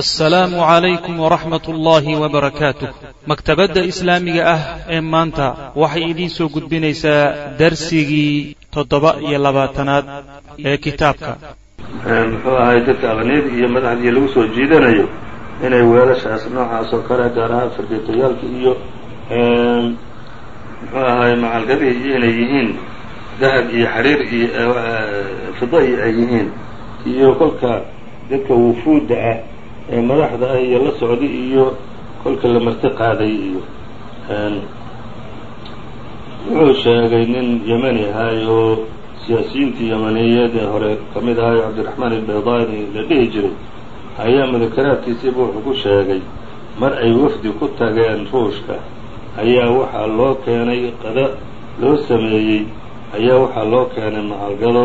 assalaamu calaykum waraxmat ullaahi wabarakaatuh maktabadda islaamiga ah ee maanta waxay idiin soo gudbinaysaa darsigii toddoba iyo labaatanaad ee kitaabka. Muxuu ahay dadka aqniyada iyo madaxdii lagu soo jiidanayo inay weelashaas noocaas oo kale gaar ahaan fargeetayaalka iyo muxuu ahay macalgadihii iyo inay yihiin dahab iyo xariir iyo fida iyo ay yihiin. Iyo kolka dadka wufuudda ah madaxda ah iyo la socday iyo kolka la marti qaaday iyo wuxuu sheegay nin yemani ahaay oo siyaasiyiintii yamaniyeed ee hore ka mid ahaay cabdiraxmaan albaydaani la dhihi jiray. Ayaa mudakaraadkiisiiba wuxuu ku sheegay mar ay wafdi ku tageen ruushka ayaa waxaa loo keenay qada loo sameeyey ayaa waxaa loo keenay macalgado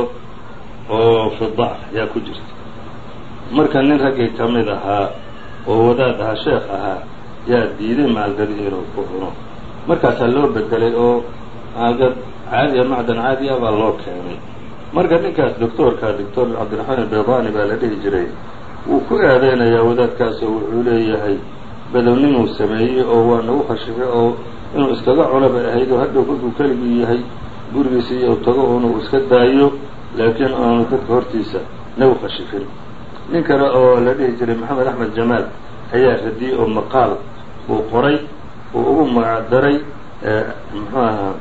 oo fida ayaa ku jirta marka nin raggii ka mid ahaa oo wadaad ahaa sheekh ahaa yaa diiday macalgadihii inuu ku cuno. Markaasaa loo bedelay oo macalgad caadiya macdan caadiya baa loo keenay. Marka ninkaas doctoorka doctor cabdiraxmaan albaydaani baa la dhihi jiray wuu ku eedeynayaa wadaadkaasoo wuxuu leeyahay badowninuu sameeyey oo waa nagu khashifay oo inuu iskaga cuno bay ahayd oo hadhow kolkuu keligii yahay gurigiisa iyo tago inuu iska daayo laakiin aanu dadka hortiisa nagu khashifin nin kale oo la dhihi jiray maxamed axmed jamaal ayaa radiyey oo maqaal uu qoray uu ugu magacdaray muxuu ahaa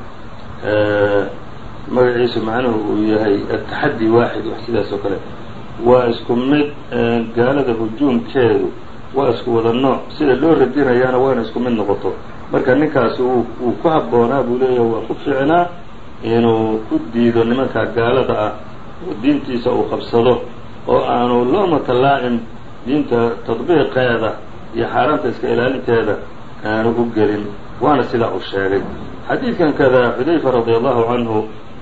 magaciisu macnuhu uu yahay ataxaddi waaxid wax sidaas oo kale. Waa isku mid gaalada hujuumkeedu waa isku wada nooc. Sida loo radinayaana waa ina isku mid noqoto. Marka ninkaas wuu ku habboonaa buu leeyahay waa ku fiicnaa inuu ku diido nimanka gaalada ah oo diintiisa uu qabsado oo aanu looma tallaacin diinta tadbiiqeeda iyo xaaraanta iska ilaalinteeda aanu u gelin waana sidaa uu sheegay. Xadiidkan kada xudayfa radi allahu canhu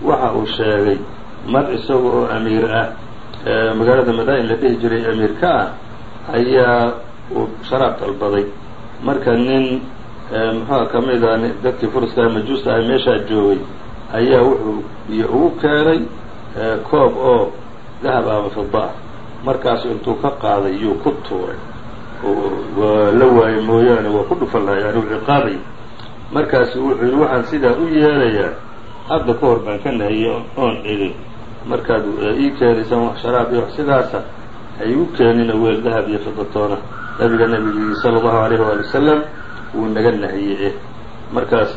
waxa uu sheegay mar isaga oo amiir ah magaalada madaa'in la dhihi jiray amiir ka ah ayaa uu sharaab dalbaday. Marka nin muxuua ka mid a dadkii furiska majuusta ah meeshaa joogay ayaa wuxuu iyo ugu keenay koob oo dahab ama fida markaasu intuu ka qaaday yuu ku tuuray. Waa la waayey mooyaane waa ku dhufan lahay yani uu ciqaabay markaasu wuxuu yidhi waxaan sidaa u yeelayaa hadda ka hor baan ka nahiyey oon idhi markaad ii keenaysaan wax sharaab iyo wax sidaasa ha igu keenina weel dahab iyo fidatoona nabiga nabigii sala allahu alayhi waali wasalam wuu naga nahiyey markaas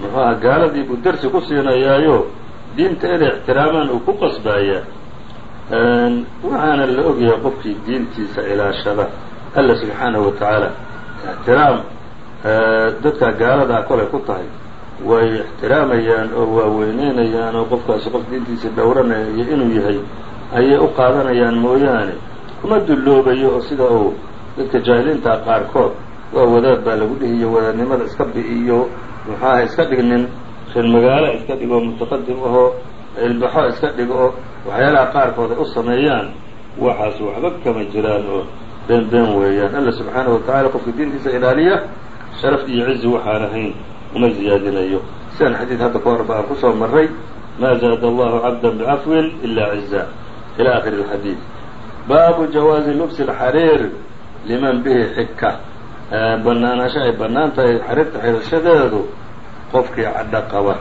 muxuu aha gaaladii buu darsi ku siinayaayo diinta inay ixtiraamaan uu ku qasbaayaa waxaana la ogyahay qofkii diintiisa ilaashada. Alla subxaanahu wa tacaala ixtiraam dadka gaaladaa kolay ku tahay way ixtiraamayaan oo waaweyneynayaan oo qofkaasi qof diintiisa dhowranaya iyo inuu yahay ayay u qaadanayaan mooyaane. Kuma dulloobayo oo sida uu dadka jaahiliinta qaarkood waa wadaad baa lagu dhihiyo wadaadnimada iska bi'iyo muxuaha iska dhignin reer magaalo iska dhigo mutaqadim ahoo ilbaxo iska dhigo waxyaalaha qaarkood ay u sameeyaan waxaas waxba kama jiraan oo been been weeyaan. Alla subxaanahu watacala qofka diintiisa ilaaliya sharaf iyo cizi waxaan ahayn uma ziyaadinayo. Sidaan xadiid hadda ka horba aan ku soo maray maa zaada allahu cabda bicafwin ila ciza ila akhiri اlxadiid baabu jawaazi lubsi اlxariir liman bihi xika banaanaasho ay bannaan tahay xariirta xidhashadeedu qofkii cadho qaba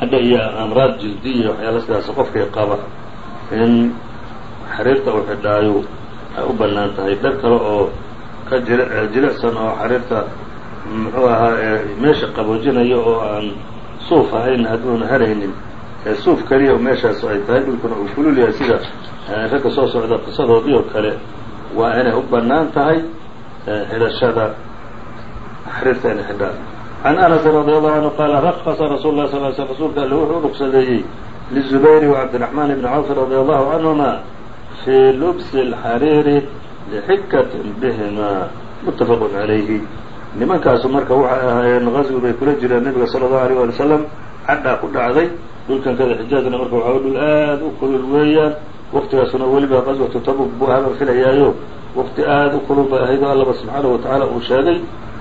cadho iyo amraad jildiya waxyaala sidaas qofkii qaba in xariirta uu xidhaayo ay u bannaan tahay. Dhar kale oo ka jilicsan oo xariirta muxuu ahaa meesha qaboojinaya oo aan suuf ahayn hadduuna haraynin ee suuf keliya meeshaas ay tahay dhulkuna uu kulul yahay sida ragga soo socda qisadoodii oo kale waa inay u bannaan tahay xidhashada xariirta inay xidhaan can anas radi allahu canhu qaala raqasa rasuul lah sal sl rasuulka alle wuxuu ruqsadeeyey lizubayri wacabdiraxmaan bni cawf radi allahu canhuma fii lubsi اlxariiri lixikatin bihima muttafaqun calayhi nimankaasu marka waxay ahaayeen qaswi bay kula jireen nabiga sala allahu alيyh wali slam cadhaa ku dhacday dhulkan kada xijaazna marka waxaa dhul aad u kulul weeyaan waqtigaasuna weliba qaswatu tabuk buu habar filayaayo waqti aad u kulul bay ahayd oo allaba subxaanahu watacaala uu sheegay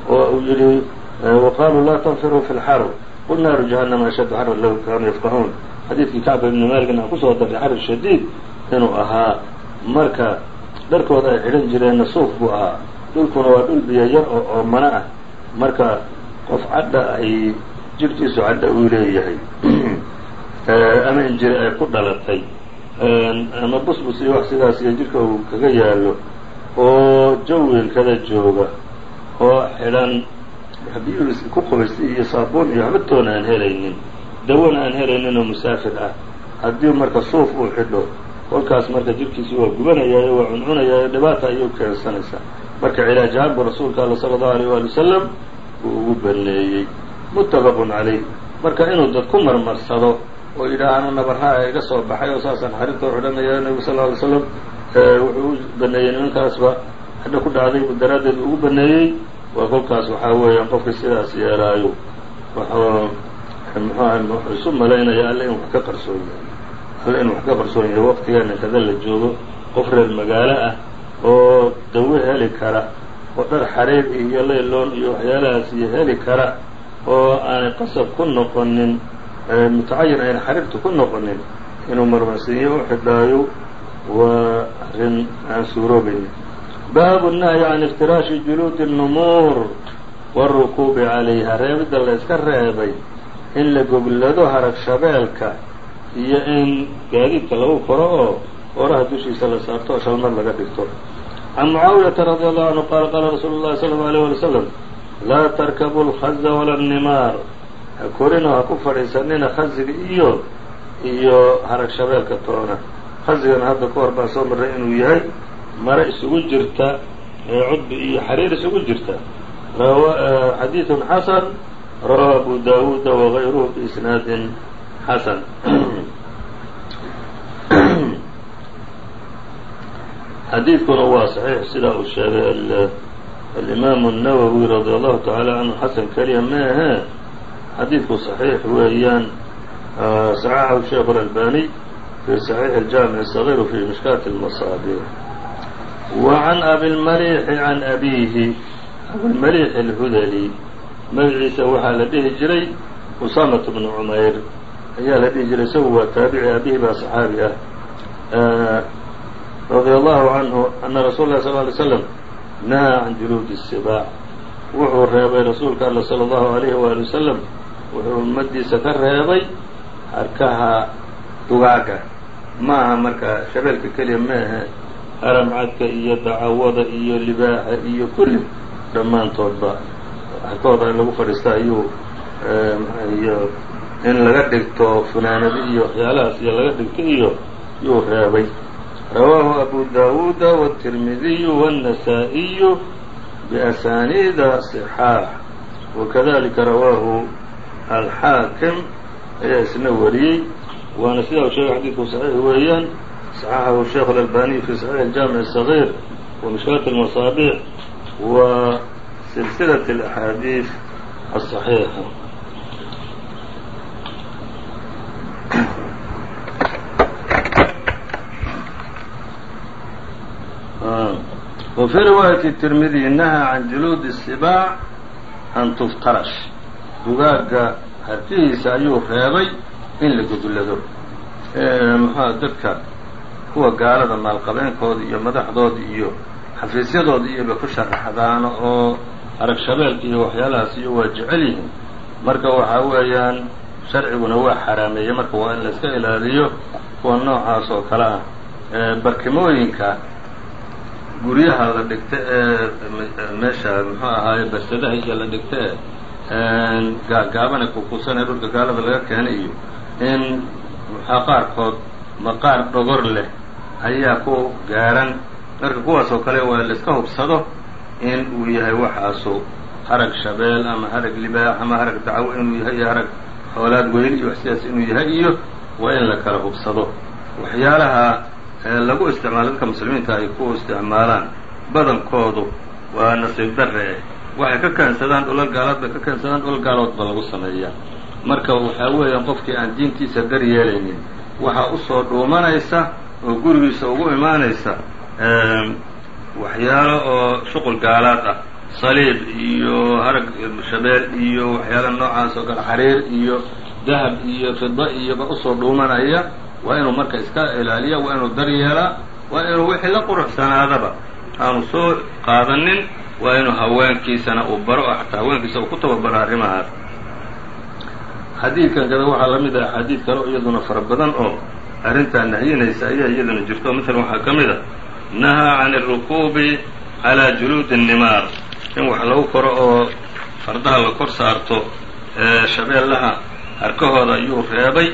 oo uu yihi waqaaluu laa tanfiruu fi lxar qul naaru jahannama ashaddu xaran low kaanuu yafqahuun xadiidkii kacba ibni malikna aan ku soo daray xarir shadiid inuu ahaa marka dharkooda ay xidhan jireenna suuf buu ahaa dhulkuna waa dhul biyo yar oo oomana ah marka qof cadha ay jidhkiisu cadha uu leeyahay ama injiri ay ku dhalatay ama busbus iyo wax sidaas iyo jidhka uu kaga yaallo oo jawiilkada jooga oo xidhan biyuhu ku qubaystay iyo saabuun iyo waxbatoona aan helaynin dawona aan helaynin oo musaafir ah. Haddii marka suuf uu xidho kolkaas marka jidhkiisi waa gubanayaayo waa cuncunayaayo dhibaata ayuu keensanaysaa. Marka cilaaj ahaan buu rasuulka alla sala allahu aleyh waali wasalam uu ugu baneeyey. Muttafaqun calayh marka inuu dad ku marmarsado oo yidhaahana nabarhaa iga soo baxay oo saasaan xarinta xidhanaya nebigu sal ly slam wuxuu u baneeyey nimankaasba. Xadho ku dhacday daraaddeed ugu baneeyey waa kolkaas waxaa weeyaan qofkii sidaas yeelaayo muxuu isu malaynaya alle in wax ka qarsoon yahay. Alle in wax ka qarsoon yahay waqtigeena kada la joogo qof reer magaalo ah oo dawe heli kara oo dhar xariir iyo layloon iyo waxyaalahaas iyo heli kara oo aanay qasab ku noqonin mutacayin ayna xariirtu ku noqonin inuu marmarsiinyo u xidhaayo waa arrin aan suuroobaynin baabu nahyi can iftiraashi juluudi الnumuur wاrukuubi calayha reebidda la iska reebay in la goglado harag shabeelka iyo in gaadiidka lagu koro oo oraha dushiisa la saarto oo shalmad laga dhigto can mucaawiyata radi allahu canhu qaala qaala rasuulu llahi sala allau alيyh wali slam laa tarkabu اlkhaza wala الnimaar ha korino ha ku fadhiisanina khaziga iyo iyo harag shabeelka toona khazigana hadda ka hor baan soo marray inuu yahay mare isugu jirta cudbi iyo xariir isugu jirta xadiiث xasan rawahu abu dawuuda wغayruhu biisnaadin xasan xadiidkuna waa صaxiix sidaa uu sheegay alimaamu الnawowi radi allahu taعala canhu xasan keliya meahe xadiidku صaxiix weeyaan صaxaxahu sheikh اأlbaniy fi صaxiix الjaamiع الصغيr fi mishkaati الmaصaabiح وعn abilmaliixi can abiihi abilmaliix اlhudali magaciisa waxaa la dhihi jiray usaamaة bnu cumayr ayaa la dhihi jiray isagu waa taabici abihi baa صaxaabi ah radي allahu canhu ana rasuul lah sl ly slam nahaa can juluudi الsibaac wuxuu reebay rasuulka alla salى اllahu عalayhi waali wasalam wuxuu ummadiisa ka reebay harkaha dugaaga maaha marka shabeelka keliya maahe haramcadka iyo dacawada iyo libaaxa iyo kulli dhammaantoodba harkooda in lagu fadhiista ayuu iyo in laga dhigto funaanado iyo waxyaalahaas iyo laga dhigto iyo yuu reebay rawaahu abu dawuuda wالtirmidiyu wالنasaaئiyu biasaniida صxaax wakadalika rawaahu alxaakim ayaa isna wariyey waana sidaa u sheegay xadiidku صaxiix weeyaan صxaxahu sheikh األbaniي fi صaxiix الjaamiع الصغيr وmishkaat الmaصaabiح wa silsilaة الأxaadiiث الصaxiixa وفي riwaayaة التirmidي نahى can juluud الsibاع an tuftarash dugaaga harkihiisa ayuu reebay in la gudlado mxua dadka kuwa gaalada maalqabeenkooda iyo madaxdooda iyo xafiisyadooda iyoba ku sharaxdaano oo arag shabeelka iyo waxyaalahaas iyo waa jecel yihiin marka waxaa weeyaan sharciguna waa xaraameeyey marka waa in la iska ilaaliyo kuwa noocaas oo kale ah barkimooyinka guryaha la dhigta ee meesha muxuu ahaaye barsadaha iyo la dhigta ee gaagaabane kukusanee dhulka gaalada laga keenay iyo in muxaa qaarkood maqaar dhogor leh ayaa ku gaaran. Marka kuwaas oo kale waa la iska hubsado in uu yahay waxaasu harag shabeel ama harag libaax ama harag dacwo inuu yahay iyo harag xoolaad weyli iyo wax sidaas inuu yahay iyo waa in la kala hubsado. Waxyaalaha lagu isticmaalo dadka muslimiinta ay ku isticmaalaan badankoodu waa nasiib darre. Waxay ka keensadaan dhulal gaalood bay ka keensadaan dhulal gaalood ba lagu sameeyaa. Marka waxaa weeyaan qofkii aan diintiisa dar waxaa u soo dhuumanaysa oo gurigiisa ugu imaanaysa waxyaalo oo shuqul gaalaad ah. Saliib iyo harag shabeel iyo waxyaala noocaas oo kale xariir iyo dahab iyo fida iyoba u soo dhuumanaya waa inuu marka iska ilaaliya waa inuu dar yeelaa waa inuu wixii la quruxsanaadaba aanu soo qaadanin waa inuu haweenkiisana uu baro xataa haweenkiisa uu ku tababaro arrimahaas xadiidkan kada waxaa la mid ah axaadiid kale oo iyaduna fara badan oo arrintaa nahyinaysa ayaa iyaduna jirto maalan waxaa ka mid a nahaa can اrukuubi calaa juluudi الnimaar in wax lagu koro oo fardaha la kor saarto shabeellaha harkahooda ayuu reebay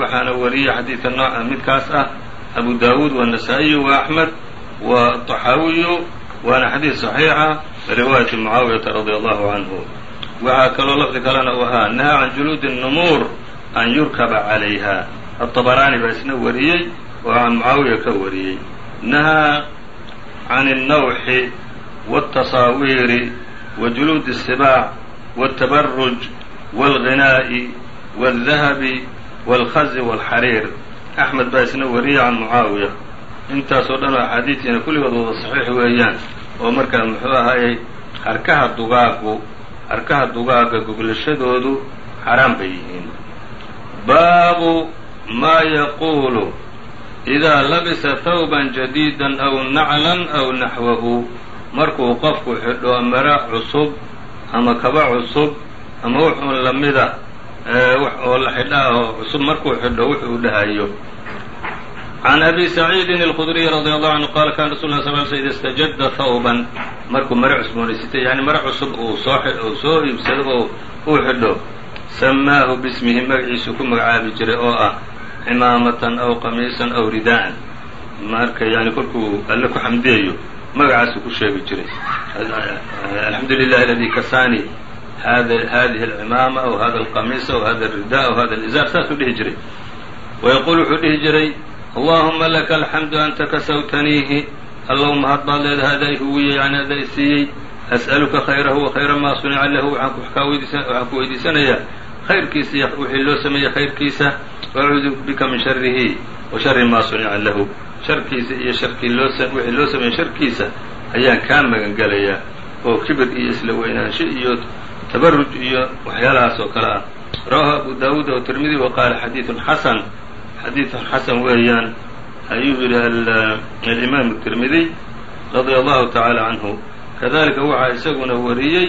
waxaana wariyey xadiidka nooca midkaas ah abu daawuud والنasaaئiyu وaأxmed وطaxaawiyu waana xadiid صaxiixa riwaayati mucaawiyata radi allahu canhu waxaa kaloo lafdi kalena u ahaa nahaa can juluudi الnumuur an yurkaba calayha aلطabaraani baa isna wariyey oo can mucaawiya ka wariyey nahaa can الnawxi والtasaawiiri وجuluud الsibaac والtabaruj والغinaaءi والdahabi والkhazi والxariir axmed baa isna wariyey can mucaawiya intaasoo dhan oo axaadiistiina kulligood wada saxiix weeyaan oo markaa muxuu ahaayey harkaha dugaagu harkaha dugaaga goglashadoodu xaraam bay yihiin baabu maa yaquulu idaa labisa thawban jadiidan aw naclan aw naxwahu markuu qofku xidho maro cusub ama kaba cusub ama wuxuun lamida oo la xidha oo cusub markuu xidho wuxuu dhahayo can abi saciidin اlkhudriy radi allahu canhu qaala kana rasul la sl sl ida istajada thawban markuu mare cusboonaysatay yani mare cusub uu soo uu soo iibsado oo uu xidho samaahu bismihi magaciisu ku magacaabi jiray oo ah cimaamatan aw qamiisan aw ridaa'an marka yani kolkuu alle ku xamdiyayo magacaasuu ku sheegi jiray alxamdu lilahi aladi kasaani hadihi alcimaama aw hada alqamiisa aw hada alrida aw hada alizaar saasuu dhihi jiray wayaquul wuxuu dhihi jiray allahuma laka alxamdu anta kasawtaniihi allahuma had baad leedahay adaa ihuwiye yani adaa i siiyey. As'aluka khayrahu wa khayra maa sunica lahu waxaan ku weydiisanayaa. Khayrkiisa iyo wixii loo sameeyey khayrkiisa wacuudu bika min sharihi wa shari maa sunica lahu. Sharkiisa iyo sharkii loo wixii loo sameeyey sharkiisa ayaan kaa magan gelayaa oo kibir iyo isla weynaansho iyo tabaruj iyo waxyaalahaas oo kale ah. Rawahu abu daawuud o tirmidi wa qaala xadiidun xasan xadiidun xasan weeyaan ayuu yidhi alimaam tirmidiy radia allahu tacaala canhu kadalika waxaa isaguna wariyey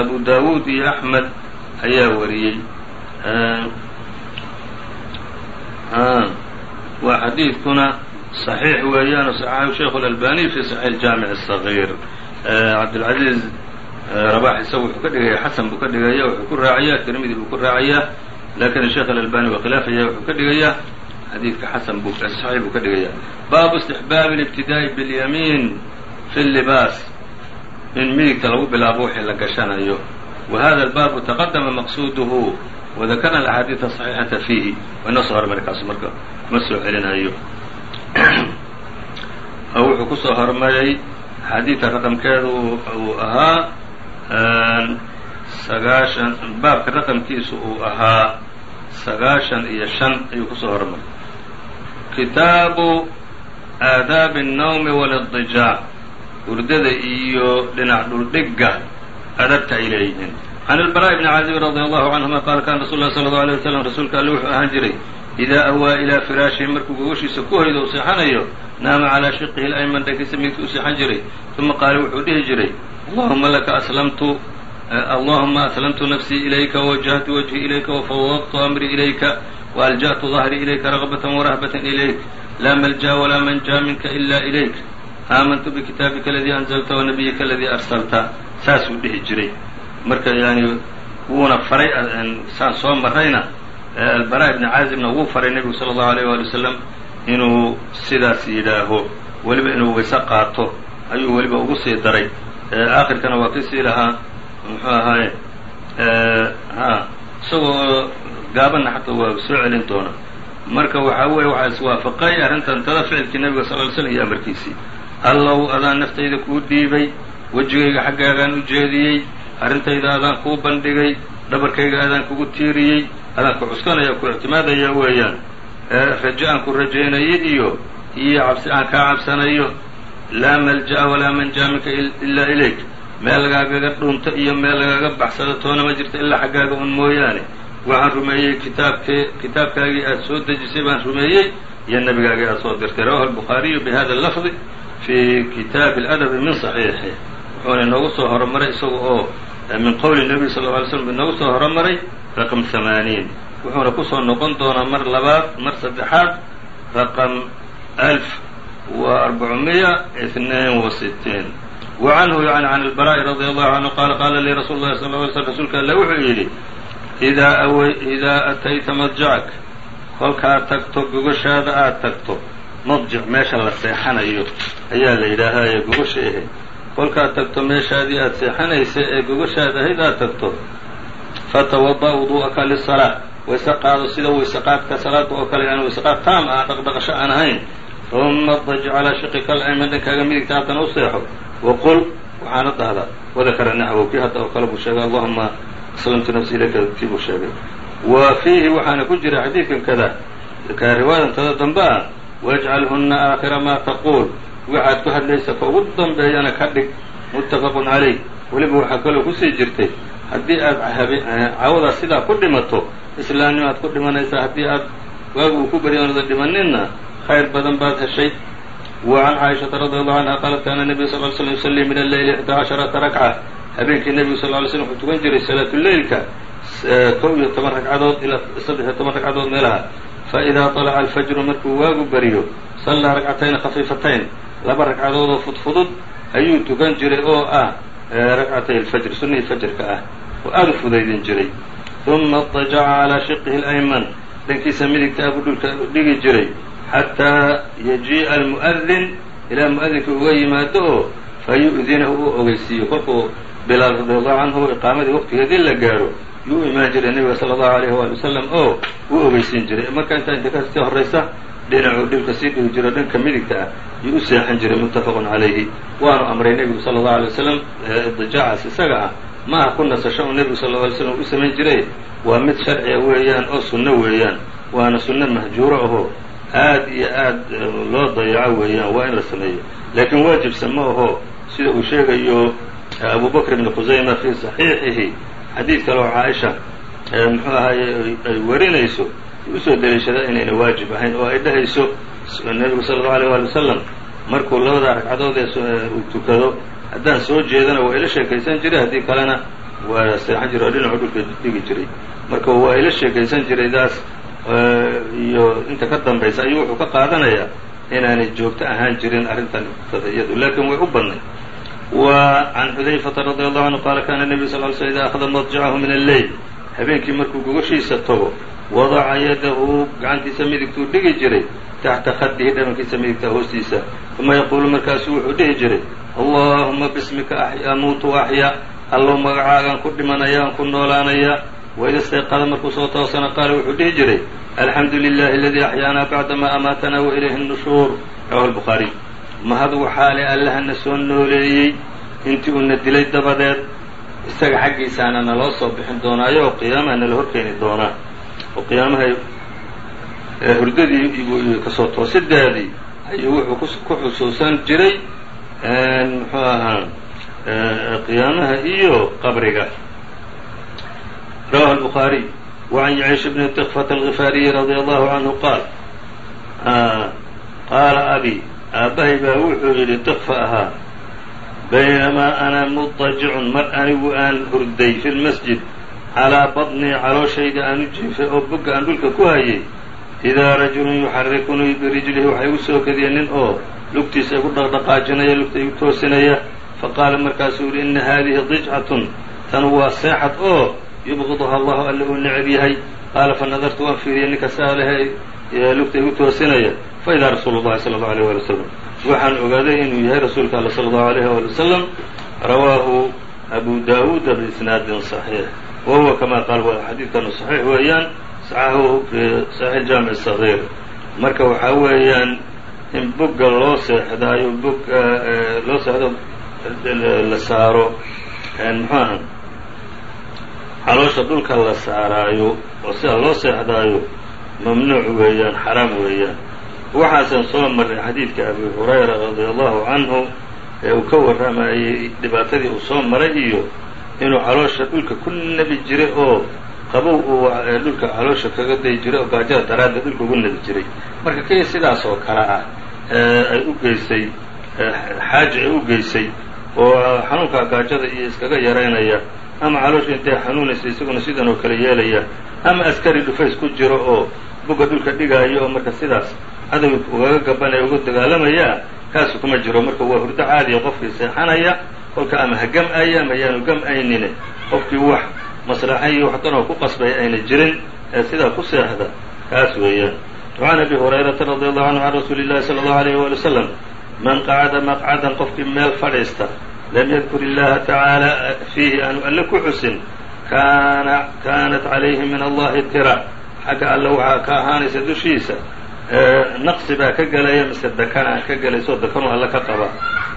abu daawuud iyo axmed ayaa wariyey waa xadiidkuna صaxiix weeyaan صaxaxu sheikh اlalbani fi صaxiix jaamic الصaغيir cabdilcaziiz rabax isagu wuxuu ka dhigaya xasan buu ka dhigaya wuxuu ku raacayaa tirmidi buu ku raacayaa lakin sheekh alalbani waa khilaafaya wuxuu ka dhigayaa xadiidka xasan buu saxiix buu ka dhigayaa baabu istixbaabi alibtidaa'i biاlyamiin fi libaas in midigta lagu bilaabo wixii la gashanayo. Wa hada albaabu taqadama maqsuuduhu wadakara alaxaadiida saxiixata fiihi. Wayna soo hormari kaasu marka kuma soo celinayo. Wuxuu ku hormaray xadiidka raqamkeedu uu ahaa sagaashan baabka raqamkiisu uu ahaa sagaashan iyo shan ayuu ku hormaray kitaabu aadaabi الnawmi wاlاضijaac hurdada iyo dhinac dhuldhigga adabta ay leeyihiin can اlbaraaء bni caazib radi allahu canهuma qaala kana rasul lah salى اlه alيه waslam rasuulka alle wuxuu ahaan jiray idaa awaa ilaa firaashihi markuu gogoshiisa ku hoydo u seexanayo naama calaa shiqihi اlayman dhankiisa midigta u seexan jiray uma qaala wuxuu dhihi jiray allahuma laka aslamtu allahuma aslamtu nafsii ilayka wawajahtu wajhi ilayka wafawwadtu amrii ilayka waalja'tu dahrii ilayka ragbat warahbata ilayk laa malja walaa manja minka ila ilayk aamantu bikitaabika aladii anzalta wanabiyika aladii arsalta saasuu dhihi jiray marka yani wuuna faray saan soo marrayna albara ibni caazibna wuu faray nebigu sala allahu alayh waali wasalam inuu sidaas yidhaaho weliba inuu wayse qaato ayuu weliba ugu sii daray aakhirkana waa ka sii lahaa muxuu ahaaye ha isagoo gaabanna xataa waa soo celin doona. Marka waxaa weeye waxaa iswaafaqay arrintan tada ficilkii nebiga sal ly slm iyo amarkiisii. Allow adaan naftayda kuu dhiibay wejigayga xaggaagaan u jeediyey arrintayda adaan kuu bandhigay dhabarkayga adaan kugu tiiriyey adaan ku cuskanaya ku ictimaadaya weeyaan. Rajo aan ku rajaynayay iyo iyo cabsi aan kaa cabsanayo laa malja'a walaa manja minka ilaa ilayk. Meel lagaagaga dhunto iyo meel lagaaga baxsado toona ma jirto ilaa xaggaaga un mooyaane waxaan rumeeyey kitaabkee kitaabkaagii aada soo dejisay baan rumeeyey iyo nebigaagii aad soo dirtay. Rawahu albukhaariyu bihada lafdi fii kitaabi aladabi min saxiixi wuxuuna inoogu soo horomaray isaga oo min qowli nebiy sal lla alay slam inoogu soo horomaray raqam hamaaniin wuxuuna ku soo noqon doonaa mar labaad mar saddexaad raqam alf wa arbacumiya itnain wa sitiin wa canhu yani can albara'i radi allahu canhu qaala qaala lii rasuulu llahi sal ly slm rasuulka alle wuxuu yidhi idaa atayta madjacak kolkaad tagto gogashaada aad tagto. Madjic meesha la seexanayo. Ayaa la yidhaahaye gogasha ahe kolkaad tagto meeshaadii aad seexanaysa ee gogashaad ahayd aad tagto. Fatawada' wudu'aka lisalaa wayse qaado sida wayse qaadka salaada oo kale aan wayse qaad taam ah dhaqdhaqasho aan ahayn. Uma dajic calaa shiqika alayman dhankaaga midigta haddana u seexo. Waqul waxaana dhahdaa wadakara naxwow kii hadda oo kale buu sheegay aslamtu nafsi ilayka kii buu sheegay. Wa fiihi waxaana ku jira xadiidkan kada ka riwaayadantada dambe ah wajcalhuna aakhira maa taquul waxaad ku hadlaysa ka ugu dambeeyana ka dhig muttafaqun calayh. Weliba waxaa kaloo ku sii jirtay haddii aad cawadaas sidaa ku dhimato islaamnimo aad ku dhimanaysaa haddii aad waagu uu ku baryoonada dhimaninna khayr badan baad heshay. Wa can caaishata radi allahu canha qaalat kaana nebiyu sal ly slm yusallii min alleyli ixdaa casharata rakca habeenkii nebigu sal ly slm wuxuu tukan jiray salaatuleylka kow iyo toban ragcadood ilaa saddex iyo toban ragcadood meelaha faidaa طalaca alfajru markuu waagu bariyo sallaa ragcatayni khafiifatayn laba ragcadood oo fudfudud ayuu tukan jiray oo ah ragcatay alfajr sunnihii fajrka ah oo aada u fudaydin jiray uma اضajaca calىa shiqihi اlayman dhankiisa midigta abuu dhulka dhigi jiray xataa yajii'a almu'adin ilaa mu'adinka uga yimaado oo fayu'dinahu uu ogeysiiyo kolkuu bilaal radi allahu canhu iqaamadii waqtigeedii la gaaro. Yuu u imaan jiray nebiga sala allahu alayhi waali wasalam oo uu ogeysiin jiray. Marka intaa inta ka sii horraysa dhinacuu dhibka sii dhigi jiro dhanka midigta ah yuu u seexan jiray muttafaqun calayhi waanu amray nebigu sala allahu alay wasalam idijaacaas isaga ah ma aha ku nasasho uu nebigu sal lla alay slam u samayn jiray? Waa mid sharciga weeyaan oo sunno weeyaan. Waana sunno mahjuuro ahoo aad iyo aad loo dayaco weeyaan waa in la sameeyo. Laakiin waajibsa ma aho sida uu sheegayo abu bakr ibn khusayma fii saxiixihi xadiid kale oo caaisha muxuu ahaye ay warinayso u soo daliishadaa inayna waajib ahayn oo ay dhahayso nebigu sala allau alيyه wali wasalam markuu labada ragcadood ee uu tukado haddaan soo jeedana waa ila sheekaysan jiray haddii kalena waa seexan jiray oo dhinacu dhulka dhigi jiray. Marka waa ila sheekaysan jiray daas iyo inta ka dambaysa ayuu wuxuu ka qaadanayaa inaanay joogto ahaan jirin arrintan iyadu laakiin way u badnay wa can xudayfata radi allahu canhu qaala kana nebiyu sal ly sl ida akhada madjacahu min alleyl habeenkii markuu gogashiisa tago wadaca yadahu gacantiisa midigtuu dhigi jiray taxta khadihi dhabankiisa midigta hoostiisa uma yaquulu markaasu wuxuu dhihi jiray allahuma bismika amuutu axya allow magacaagaan ku dhimanayaan ku noolaanayaa waida stayqada markuu soo toosana qaala wuxuu dhihi jiray alxamdu lilahi aladii axyaanaa bacdama amaatanaa wa ilayhi اnushuur rawahu lbukhaariy mahad waxaa le allahana soo nooleeyey intii uuna dilay dabadeed isaga xaggiisaana naloo soo bixin doonaayo oo qiyaamaha nala horkeeni doonaa oo qiyaamaha hurdadii iyo kasoo toosideedii ayuu wuxuu ku xusuusan jiray muxuu ahaa qiyaamaha iyo qabriga rawahu الbخaariي وعan yعيش بن تkفة الغفاariyi رadي الله عanهu qaal qaala abi aabbahay baa wuxuu yidhi dikfa ahaa. Baynamaa ana mudajicun mar anigu aan hurday fi lmasjid calaa badnii calooshayda u jiifay oo bogga aan dhulka ku hayay. Idaa rajulun yuxarikunii birijlihi waxay u soo kadiya nin oo lugtiisa igu dhaqdhaqaajinaya lugta igu toosinaya. Faqaala markaasuu yihi ina haadihi dijcatun tan waa seexad oo yubqiduha allahu alla uu necab yahay. Qaala fa nadartu waan fiiriya ninka saalahe lugta igu toosinaya faidaa rasuulu llahi sala allahu alيyh wali wasalam waxaan ogaaday inuu yahay rasuulka alla sala allahu alayh wali wasalam rawaahu abu daawuuda biisnaadin صaxiix wa huwa kama qaal xadiidkanu صaxiix weeyaan saxahu fi saxiix jaamic sagiir marka waxaa weeyaan in bogga loo seexdaayo bog loo seexdo la saaro muxuaha caloosha dhulka la saaraayo oo sida loo seexdaayo mamnuuc weeyaan xaraam weeyaan waxaasan soo marray xadiidka abi hurayra radia allahu canhu ee uu ka warramayey dhibaatadii uu soo maray iyo inuu caloosha dhulka ku nebi jiray oo qabow uu dhulka caloosha kaga dayi jiray oo gaajada daraaddeed dhulka ugu nadi jiray. Marka kii sidaas oo kale ah ay u geysay xaaja ay u geysay oo xanuunka gaajada iyo iskaga yaraynaya ama caloosha intay xanuunaysa isaguna sidan oo kale yeelaya ama askari dhufays ku jiro oo bugga dhulka dhigaayo oo marka sidaas cadow ugaga gabanaya uga dagaalamayaa kaasu kuma jiro marka waa hurdo caadiya qofkii seexanaya kolka ama ha gam-aya ama yaanu gam-aynine qofkii wax maslaxa iyo wax dan oo ku qasbaya ayna jirin ee sidaa ku seexda kaas weeyaan وعn abi هurayrata radي allahu canhu can rasuuli الlahi salى الlahu عalيyه wali wsلم man qacada maqcadan qofkii meel fadhiista lam yadkur illaha tacaala fiihi aanu alle ku xusin kaana kaanat calayhi min allahi tira xagga alle waxaa ka ahaanaysa dushiisa naqsi baa ka gelaya mise dakana ka gelayso dakanu alle ka qaba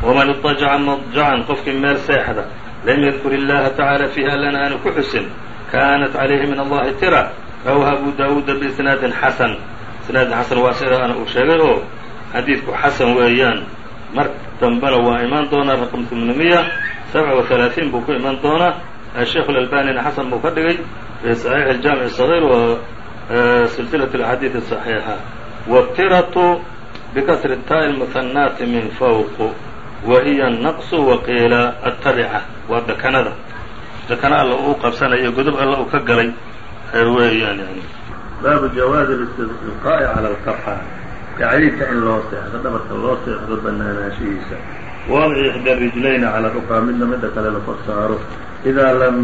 waman iطajaca madjacan qofkii meel seexda lam yadkur illaha tacaala fiihi allana aanu ku xusin kaanat calayhi min allahi tira rawaha abu daawuuda biisnaadin xasan isnaadin xasan waa sidaana uu sheegay oo xadiidku xasan weeyaan mar dambena waa imaan doonaa raqam tmnimiya sabca wa halaaثiin buu ku iman doonaa sheikh اlalbanina xasan buu ka dhigay fi صaxiix اjaamiع الصغيr wa silsilaة اlaxaadiiث الصaxiixa wاtiratu bikasri الtaaء الmuhanaati min fawq wa hiya الnaqص waqiila aلtabica waa dakanada dakana alla uu qabsanayo godob alla uu ka galay weeyaan yani baabu jawaazi اlistilqaa'i calى اlqafa gacliidka in loo seexdo dhabarka loo seexdo banaanaanshihiisa wadci ixdى rijlayni calى uqraa midna midda kale la kor saaro idaa lam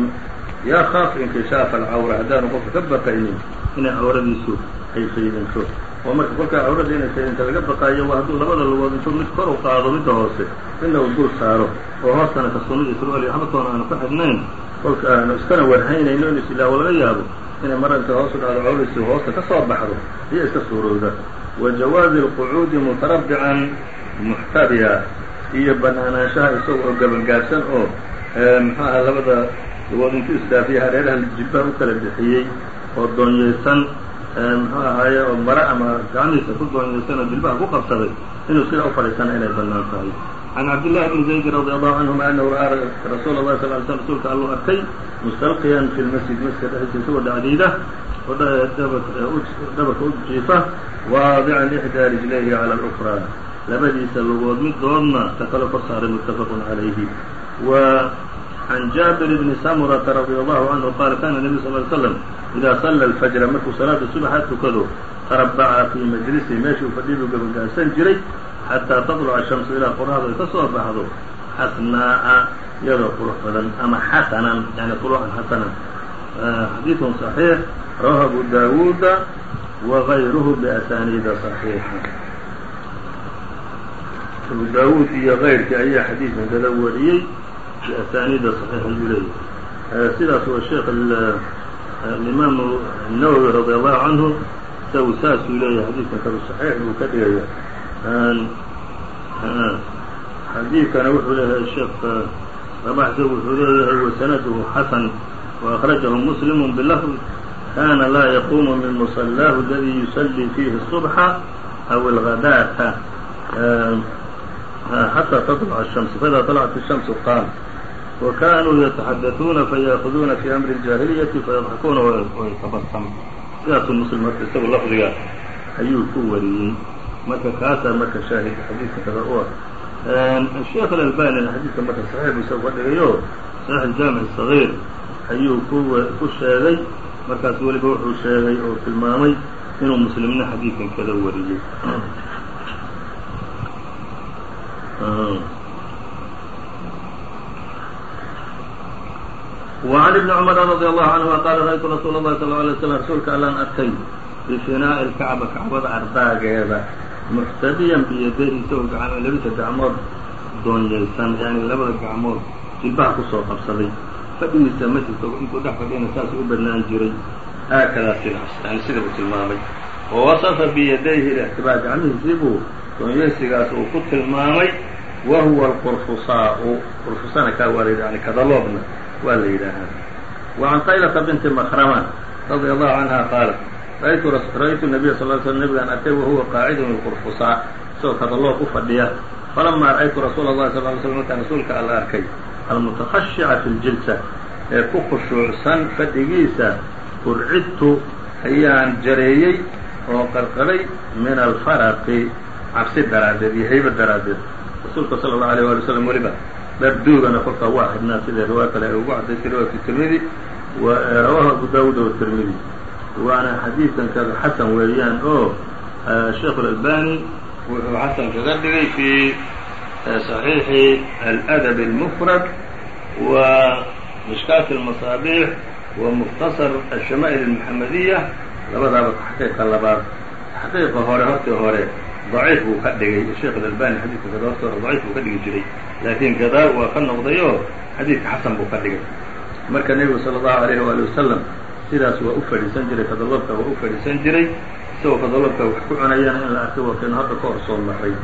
yakaf inkishaafa alcawra haddaanu qofka ka baqaynin inay cawradiisu ay faydinto oo marka kolkaa cawrada inay faydinto laga baqaayo waa hadduu labada lugood intuu mid kor u qaado midda hoose midna uu dul saaro oo hoostana kasunida surwaal iyo xabadkoona aanu ku xidhnayn kolka aanu iskana warhaynayno in isilaawo laga yaabo inay mar intay hoos u dhacdo cawradiisi hoosta ka soo baxdo iyo iska suurowda wa jawaazi اlqucuudi mutarabbican muxtabiya iyo banaanaanshaha isaga oo gabangaabsan oo muxuu aha labada lugood intuu isdaafiya hareeraha jibbaha u kala bixiyey oo doonyeysan muxuu ahaaye oo mare ama gacmihiisa ku doonyeysan oo jilbaha ku qabsaday inuu sidaa u fadhiisana inay bannaan tahay. Can cabdillahi bni zayd radi allahu canhuma anahu ra'aa rasuula اllahi sal ly slm rasuulka alluu arkay mustalqiyan fi lmasjid masjidka dhexdiisa isagoo dhacdiida oo dhabarka u jiifa waadican ixdaa rijlayhi cala alukraa. Labadiisa lugood midoodna ta kale kor saaray muttafaqun calayhi can jaabir bni samurata radi allahu canhu qaala kana nebiyu sal ly slam idaa salla alfajra markuu salaada subaxa tukado tarabaca fii majlisihi meeshuu fadhiyadu gabangaabsan jiray xataa taطluca shamsu ilaa qoraxdu ay ka soo baxdo xasnaa'a iyadoo qurux badan ama xasanan yani qulucan xasanan xadiidun صaxiix rawahu abu daawuuda wagayruhu biasaniida صaxiixa abu daawuud iyo kayrkii ayaa xadiidkan kada wariyey biasaniida صaxiixa ayuu leeyahy sidaas oo sheekh alimaam الnawowi radi allahu canhu isagu saasuu leeyahay xadiidkan kada صaxiix buu ka dhigaya xadiidkana wuxuu leeyahay sheekh rabaxsa wuxuu leeyahay wasanaduhu xasan وأخرجه مسلم بلفظ كان لا يقوم من مصلاه الذي يصلي فيه الصبح أو الغداة حتى تطلع الشمس فإذا طلعت الشمس قام وكانوا يتحدثون فيأخذون في أمر الجاهلية فيضحكون ويتبسم sidaasuu muslim marka isagu lafdiga ayuu ku wariyey marka kaasaa marka shaahid xadiidka kada u ah sheekh alalbanina xadiidka marka saxiix buu isagu ka dhigayo saxiix jaamic sagiir ayuu ku ku sheegay markaas weliba wuxuu sheegay oo tilmaamay inuu muslimna xadiidkan kada wariyey وعن بن cمر رضي الله عنهma qال رأytu رsuuل الlahi صلى اه عليه وسلم rasuulka allaan arkay بفinاء الكacبة kacbada ardaageeda muxtadiyan biyadayhi isagoo labisa gacmood doonyeysan yani labada gacmood jilbaha kusoo qabsaday fadhigiisa masjidka intuu dhex fadhiyana saasuu u banaan jiray haakadaa sidaas yani sida uu tilmaamay وwaصفa biyadayhi الاxtibاع gacmihiisii buu doonyeysigaas uu ku tilmaamay wa huwa الqurfusaau qurfusana kaa waa yani kadaloobna waa la yidhaahaa وعan qaylةa binti mkrma radي الlahu canha qaalat ra'aytu النabiya sal ل sl nabigaan arkay wahuwa qaacidun biqurfusaa isagoo kadaloo ku fadhiya falamaa ra'aytu rasuula الlahi sal ly slm markaan rasuulka alla arkay almutakashica fi اljilsa ee ku khushuucsan fadhigiisa urcidtu ayaan jareeyey oo qarqaray min alfaraqi cabsi daraaddeed iyo hayba daraaddeed rasuulka sala allahu alيyه wali wslam weliba dharduugana kolkaa waa xidhnaa sida riwaa kale ay ugu cadaysay riwaayatu tirmidi rawahu abu dawuud o tirmidi waana xadiidkan kaga xasan weeyaan oo sheikh اlalbani wuxuu xasan kaga dhigay fi صaxiixi aladab اlmufrad wa mishkaat اlmasaabiix wa mukhtasar الshama'il الmuxamadiya labadaaba taxqiiqa labaad taxqiiqa hore hortii hore daciif buu ka dhigay sheekh alalbani xadiidka kada horta hore daciif buu ka dhigi jiray. Laakiin gadaal waa ka noqdayoo xadiidka xasan buu ka dhigay. Marka nebigu sala allahu alayh waali wasalam sidaas waa u fadhiisan jiray kadalabka waa u fadhiisan jiray isagoo kadalabka wax ku cunayana in la arkay waa kaynu hadda ka hor soo maray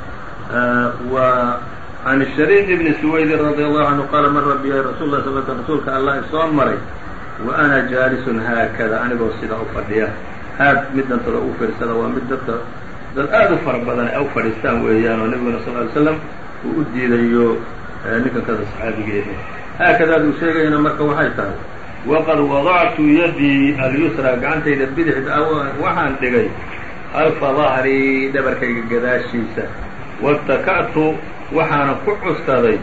wa can shariid ibni suwaydin radi allahu canhu qaala mara biya rasul lah sal rasuulka allah isoo maray wa ana jaalisun haakada anigoo sidaa u fadhiya. Aad mid dantada u fiirsada waa mid dadka dad aad u fara badan ay u fadhiistaan weeyaan oo nebiguna sal ly slam uu u diidayo ninkan kada saxaabigeeda. Haakadaad uu sheegayana marka waxay tahay waqad wadactu yadii alyusra gacantayda bidixda waxaan dhigay alfa dahrii dhabarkayga gadaashiisa. Wataka'tu waxaana ku cuskaday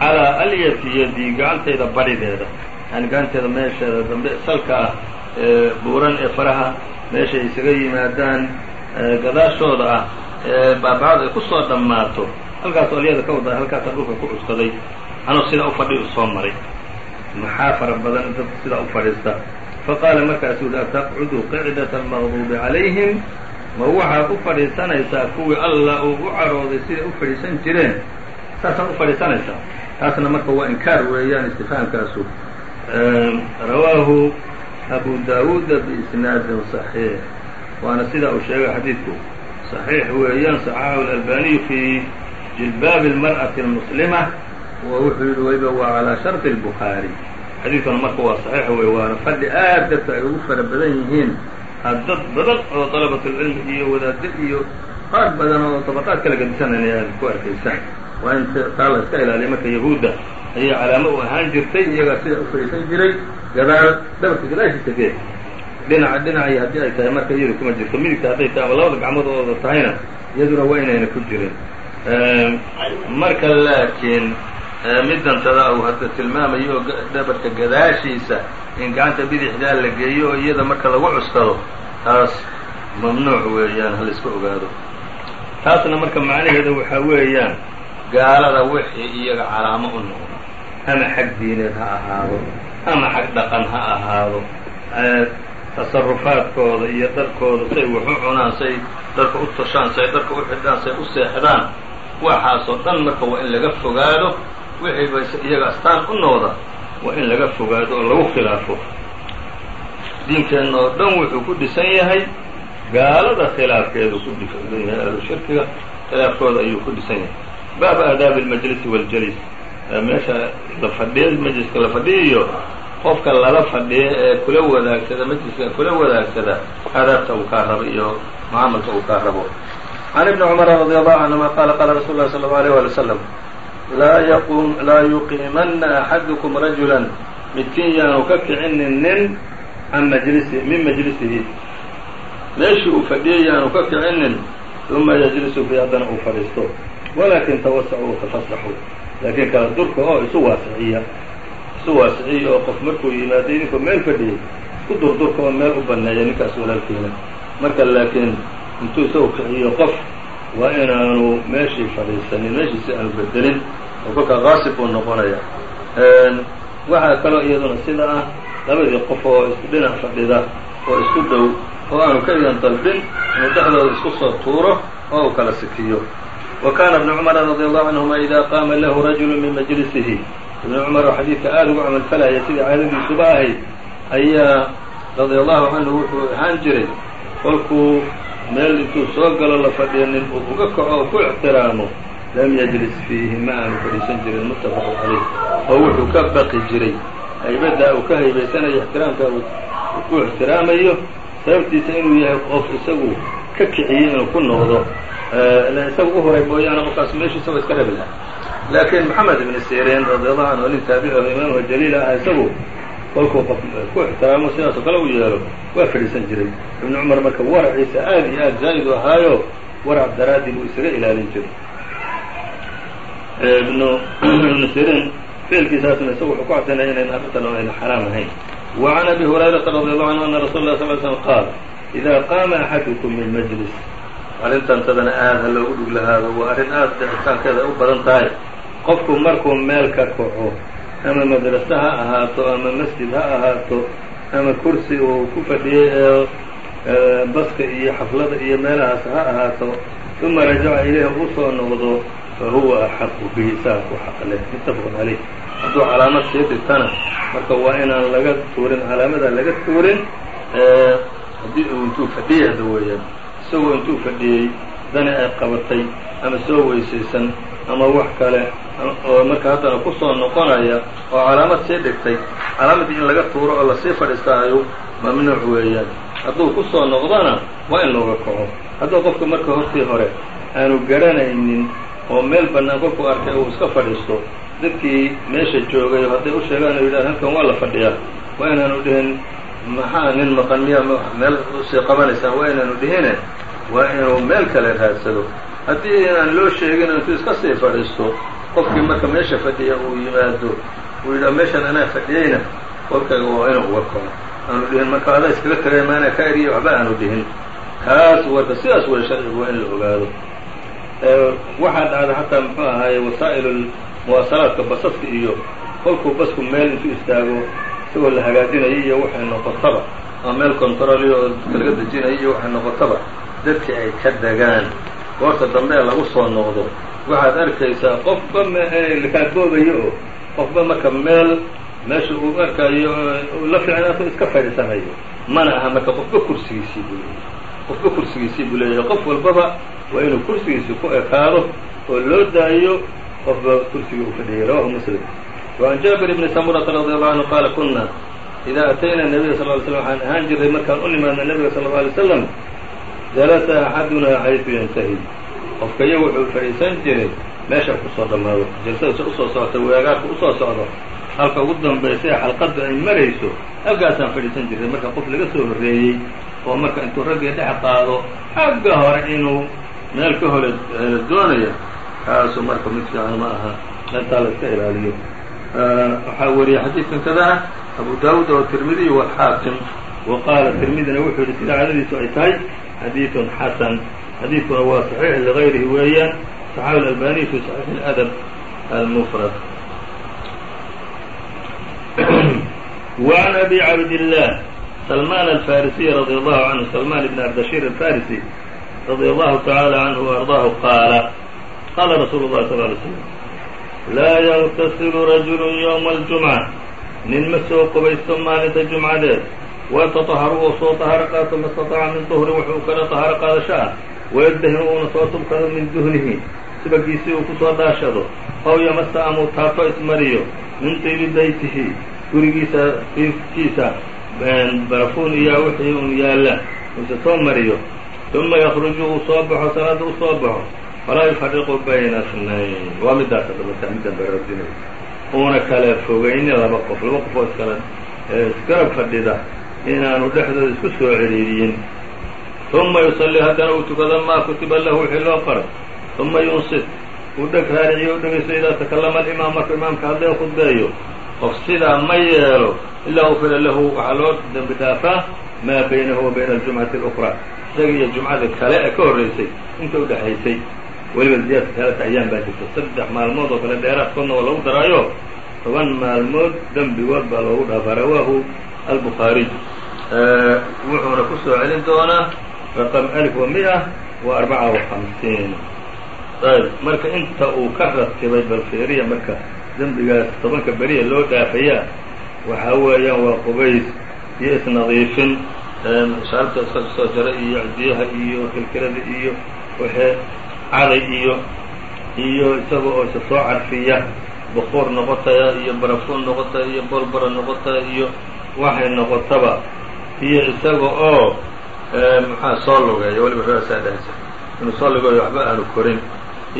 calaa alyati yadii gacantayda barideeda. Yani gacantayda meesheeda dambe salka ah ee buuran ee faraha meeshay isaga yimaadaan gadaashooda ah ee baabacadu ay ku soo dhammaato. Halkaasoo alyada ka wada halkaasaan dhulka ku cuskaday anuu sidaa u fadhi u soo maray. Maxaa fara badan dadka sidaa u fadhiista faqaala markaasuu yihi ataqcudu qicdata almaqduubi calayhim? Ma waxaad u fadhiisanaysaa kuwii alla uu u carooday siday u fadhiisan jireen. Saasaad u fadhiisanaysaa. Taasna marka waa inkaar weeyaan istifhaamkaasu rawaahu abu daawuuda biisnaadin صaxiix waana sidaa uu sheegay xadiidku صaxiix weeyaan صaxaxahu اlalbaniyu fi jilbaabi اlmarأaةi اlmuslima wa wuxuu yihi weliba waa calىa sharطi الbukhaari xadiidkuna marka waa صaxiix wey waana fadhi aad dadka ay ugu fara badan yihiin dad badan oo طalabatulcilmi iyo wadaadda iyo qaar badan oo طabaqaad kala gadisanaya aad ku arkaysaan waa in taa la iska ilaaliya marka yahuudda ayay calaamo u ahaan jirtay iyagaa sida u fadhiisan jiray gadaal dhabarka gadaashiisa gee dhinaca dhinacii haddii ay tahay marka iyadu kuma jirto. Midigta hadday tahay ama labada gacmood ooda tahayna iyaduna waa inayna ku jirin marka laakiin midantada uu hadda tilmaamayo oo dhabarka gadaashiisa in gacanta bidixdaa la geeyo oo iyada marka lagu cuskado taas mamnuuc weeyaan halaiska ogaado. Taasna marka macnaheeda waxaa weeyaan gaalada wixii iyaga calaamo u noqdo ama xag diineed ha ahaado ama xag dhaqan ha ahaado tasarufaadkooda iyo dharkooda say wax u cunaan say dharka u tashaan say dharka u xidhaan say u seexdaan. Waxaasoo dhan marka waa in laga fogaado wixii ba iyaga astaan u noqda waa in laga fogaado oo lagu khilaafo. Diinkeenna oo dhan wuxuu ku dhisan yahay gaalada khilaafkeedu ku dhisan yahay ahlu shirkiga khilaafkooda ayuu ku dhisan yahay. Baab aadaabi اlmajlisi wاljalis meesha la fadhiyo majliska la fadhiyayo qofka lala fadhiyo ee kula wadaagsada majliska kula wadaagsada aadaabta uu kaa rabo iyo mucaamalka uu kaa rabo. Can ibni cumara radi allahu canhuma qaala qaala rasuul lah sala allau alيyh wali wslam laa yuqiimanna axadukum rajulan midkiin yaanu ka kicinin nin can majlisi min majlisihi. Meeshii uu fadhiyay yaanu ka kicinin uma yajlisu fi haddana uu fadhiisto. Walaakin tawasacu watafasaxu laakiin kala durka oo isu waasiciya isu waasiciya oo qof markuu yimaado idinkoo meel fadhiyay isku durdurka oo meel u baneeya ninkaas walaalkiina marka laakiin intuu isagu kiciyo qof waa inaanu meeshii fadhiisanin meeshiisi aanu bedelin oo kolkaa qaasib buu noqonaya. Waxaa kaloo iyaduna sida ah labadii qof oo dhinac fadhida oo isku dhow oo aanu ka idan dalbin inuu dhexdooda isku soo tuuro oo uu kala sikiyo. Wa kana ibnu cumara radi allahu canhuma ida qaama lahu rajulu min majlisihi ibnu cumar oo xadiidka aada ugu camalfalaya sidii caadadiisuba ahayd ayaa radia allahu canhu wuxuu ahaan jiray kolkuu meel intuu soo galo la fadhiyo nin uu uga kaco ku ixtiraamo lam yajlis fiihi ma aanu fadhiisan jirin muttafaqu calayh. Oo wuxuu ka baqi jiray haybaddaa uu ka haybaysanayo ixtiraamka uu ku ixtiraamayo sababtiisa inuu yahay qof isagu ka kiciyey inuu ku noqdo. Ilan isaga u horay mooyaane qofkaas meeshiisa wa iska rabi lahaa laakiin maxamed ibn sirin radi allahu canhu nin taabici oo jaliil ah isagu kolkuu qof ku ixtiraamo sidaas oo kale u yeelo waa fadhiisan jiray ibnu cumar marka waraciisa aad iyo aad zaa'id u ahaayo warac daraadii buu isaga ilaalin jiray ibnu sirin ficilkiisaasna isagu wuxuu ku caddaynaya inayn arrintan ayna xaraam ahayn wa can abi hurayrata radi allahu canhu ana rasuula lah sal slm qaal idaa qaama axadukum min majlis arrintan tadana aad ha loogu dhug lahaado waa arrin aad dhicitaankeeda u badan tahay qofku markuu meel ka kaco ama madrase ha ahaato ama masjid ha ahaato ama kursi uu ku fadhiyey ee baska iyo xaflada iyo meelahaas ha ahaato uma rajaca ilayhi u soo noqdo fa huwa axaqu bihi saa ku xaq leh. Muttafaqun calayh hadduu calaamad sii dhigtana marka waa inaan laga tuurin calaamadaa laga tuurin haddii uu intuu fadhiyey hadda weeyaan isagoo intuu fadhiyey dani ay qabatay ama soo weysaysan ama wax kale oo marka haddana ku soo noqonaya oo calaamad sii dhigtay calaamaddii in laga tuuro oo la sii fadhiistaayo mamnuuc weeyaan. Hadduu ku soo noqdona waa in looga kaco. Hadduu qofka marka hortii hore aanu garanaynin oo meel bannaan kolkuu arkay uu iska fadhiisto dadkii meesha joogay hadday u sheegaan oo yidhaha halkan waa la fadhiyaa. Waa inaanu dhihin maxaa nin maqan miyaa meel u sii qabanaysaan waa inaanu dhihine? Waa inuu meel kale raadsado haddii inaan loo sheegin intuu iska sii fadhiisto qofkii marka meesha fadhiya uu yimaado uu yidhaha meeshan anaa fadhiyeyna. Kolkayga waa inuu uga kaco aanu dhihin marka adaa iskaga tagay maana ka eriya waxba aanu dhihin. Kaas warka sidaas way sharcigu waa in la ogaado. Waxaa dhacda xataa muxuu ahaaye wasaa'il muwaasalaadka basaska iyo kolkuu basku meel intuu istaago isagoo la hagaajinayo iyo waxay noqotaba ama meel controlyo dadka laga dejinayo iyo waxay noqotaba dadkii ay ka degaan goorta dambe ee lagu soo noqdo waxaad arkaysaa qofba mlakaadboobayo oo qofba marka meel meesha uu arkayo uu la fiicnaato iska fadhiisanayo mana aha marka qofba kursigiisii buu leeyahay qofba kursigiisii buu leeyahay qof walbaba waa inuu kursigiisii ku ekaado oo loo daayo qofba kursigii uu fadhiyay rawahu muslim وعn jaaبir بni samurata radي allahu anhu qaala kuna إida atayna الnabiya sal ly slm waxaan ahaan jiray markaan u nimaadna nebiga sal ه alay slam jalasa axaduna xayثu yantahi qofka iyo wuxuu fadhiisan jiray meesha ku soo dhammaado. Jalsadiisa u soo socota weagaarka u soo socdo. Halka ugu dambaysa ee xalqadda ay marayso halkaasaan fadhiisan jiray. Marka qof laga soo horreeyey oo marka intuu raggii dhex qaado xagga hore inuu meel ka hore doonaya kaasu marka mid fiican ma aha. Intaa la iska ilaaliyo. Waxaa wariyey xadiidkan kadana abu daawuud oo tirmidiy wa qaala tirmidina wuxuu yihi sida cadadiisu ay tahay xadiidun xasan xadiidkuna waa صaxiix ligayrihi weeyaan صaxabi اlalbaniy fi صaxiix اladab almufrad وعn abi cabdillah slman alfarisiy radي allahu canhu slman bn abdashir alfarisi radي allahu taعaalى canhu وardaahu qaala qaala rasuulu الlahi sl lay slm laa ygtasilu rajulu ywma اljumca nin ma soo qubaysto maalinta jumcadeed wayataطaharu uu soo طaharo qaato ma staطaca min duhrin wuxuu kala طaharo qaadasho ah wayadahinu uuna soo tubkado min duhnihi subagiisii uu kusoo dhaashado ow yamasa amuu taafo ismariyo min tiibi beytihi gurigiisa fiifkiisa barafuun iyo wixii un yaalla uuse soo mariyo uma yakruju uu soo baxo salaada u soo baxo falaa yufariqu bayna اثnayn waa midaas adabata middan baraarujinay uuna kala fogayni laba qof laba qof oo iskala isgarab fadhida inaanu dhexdooda isku soo celiiriyin uma yusallii haddana uu tukado maa kutiba lahu wixii loo qoray uma yunsit uu dheg raariciyo u dhegaysto idaa takallama alimaam marku imaamka hadlee khudbeeyo. Qof sidaa ma yeelo ilaa ufira lahu waxaa loo dembi dhaafaa maa baynahu wa bayna aljumcati اlأkraa isaga iyo jumcada kale ee ka horraysay inta u dhexaysay weliba ziyaadka kaleta ayaan baa jirta saddex maalmood oo kale dheeraadkoodna waa lagu daraayo. Toban maalmood dembigood baa loogu dhaafaa rawaahu albukhaariy wuxuuna ku celin doonaa mi'a wa arbaca wa hamsiin ayb marka inta uu ka ratibay balfeeriya marka dembigaas tobanka beriya loo dhaafayaa waxaa weeyaan waa qubays iyo isnadiifin. Shaaribta soo jara iyo cidiyaha iyo kilkilada iyo wixii caday iyo iyo isaga oo isa soo carfiya bukuur noqotaya iyo barafuun noqotaya iyo bolbara noqotaya iyo waxay noqotaba iyo isaga oo maxaa soo lugeeya weliba raasaa dhahaysa. Inuu soo lugeeyo waxba aanu korin.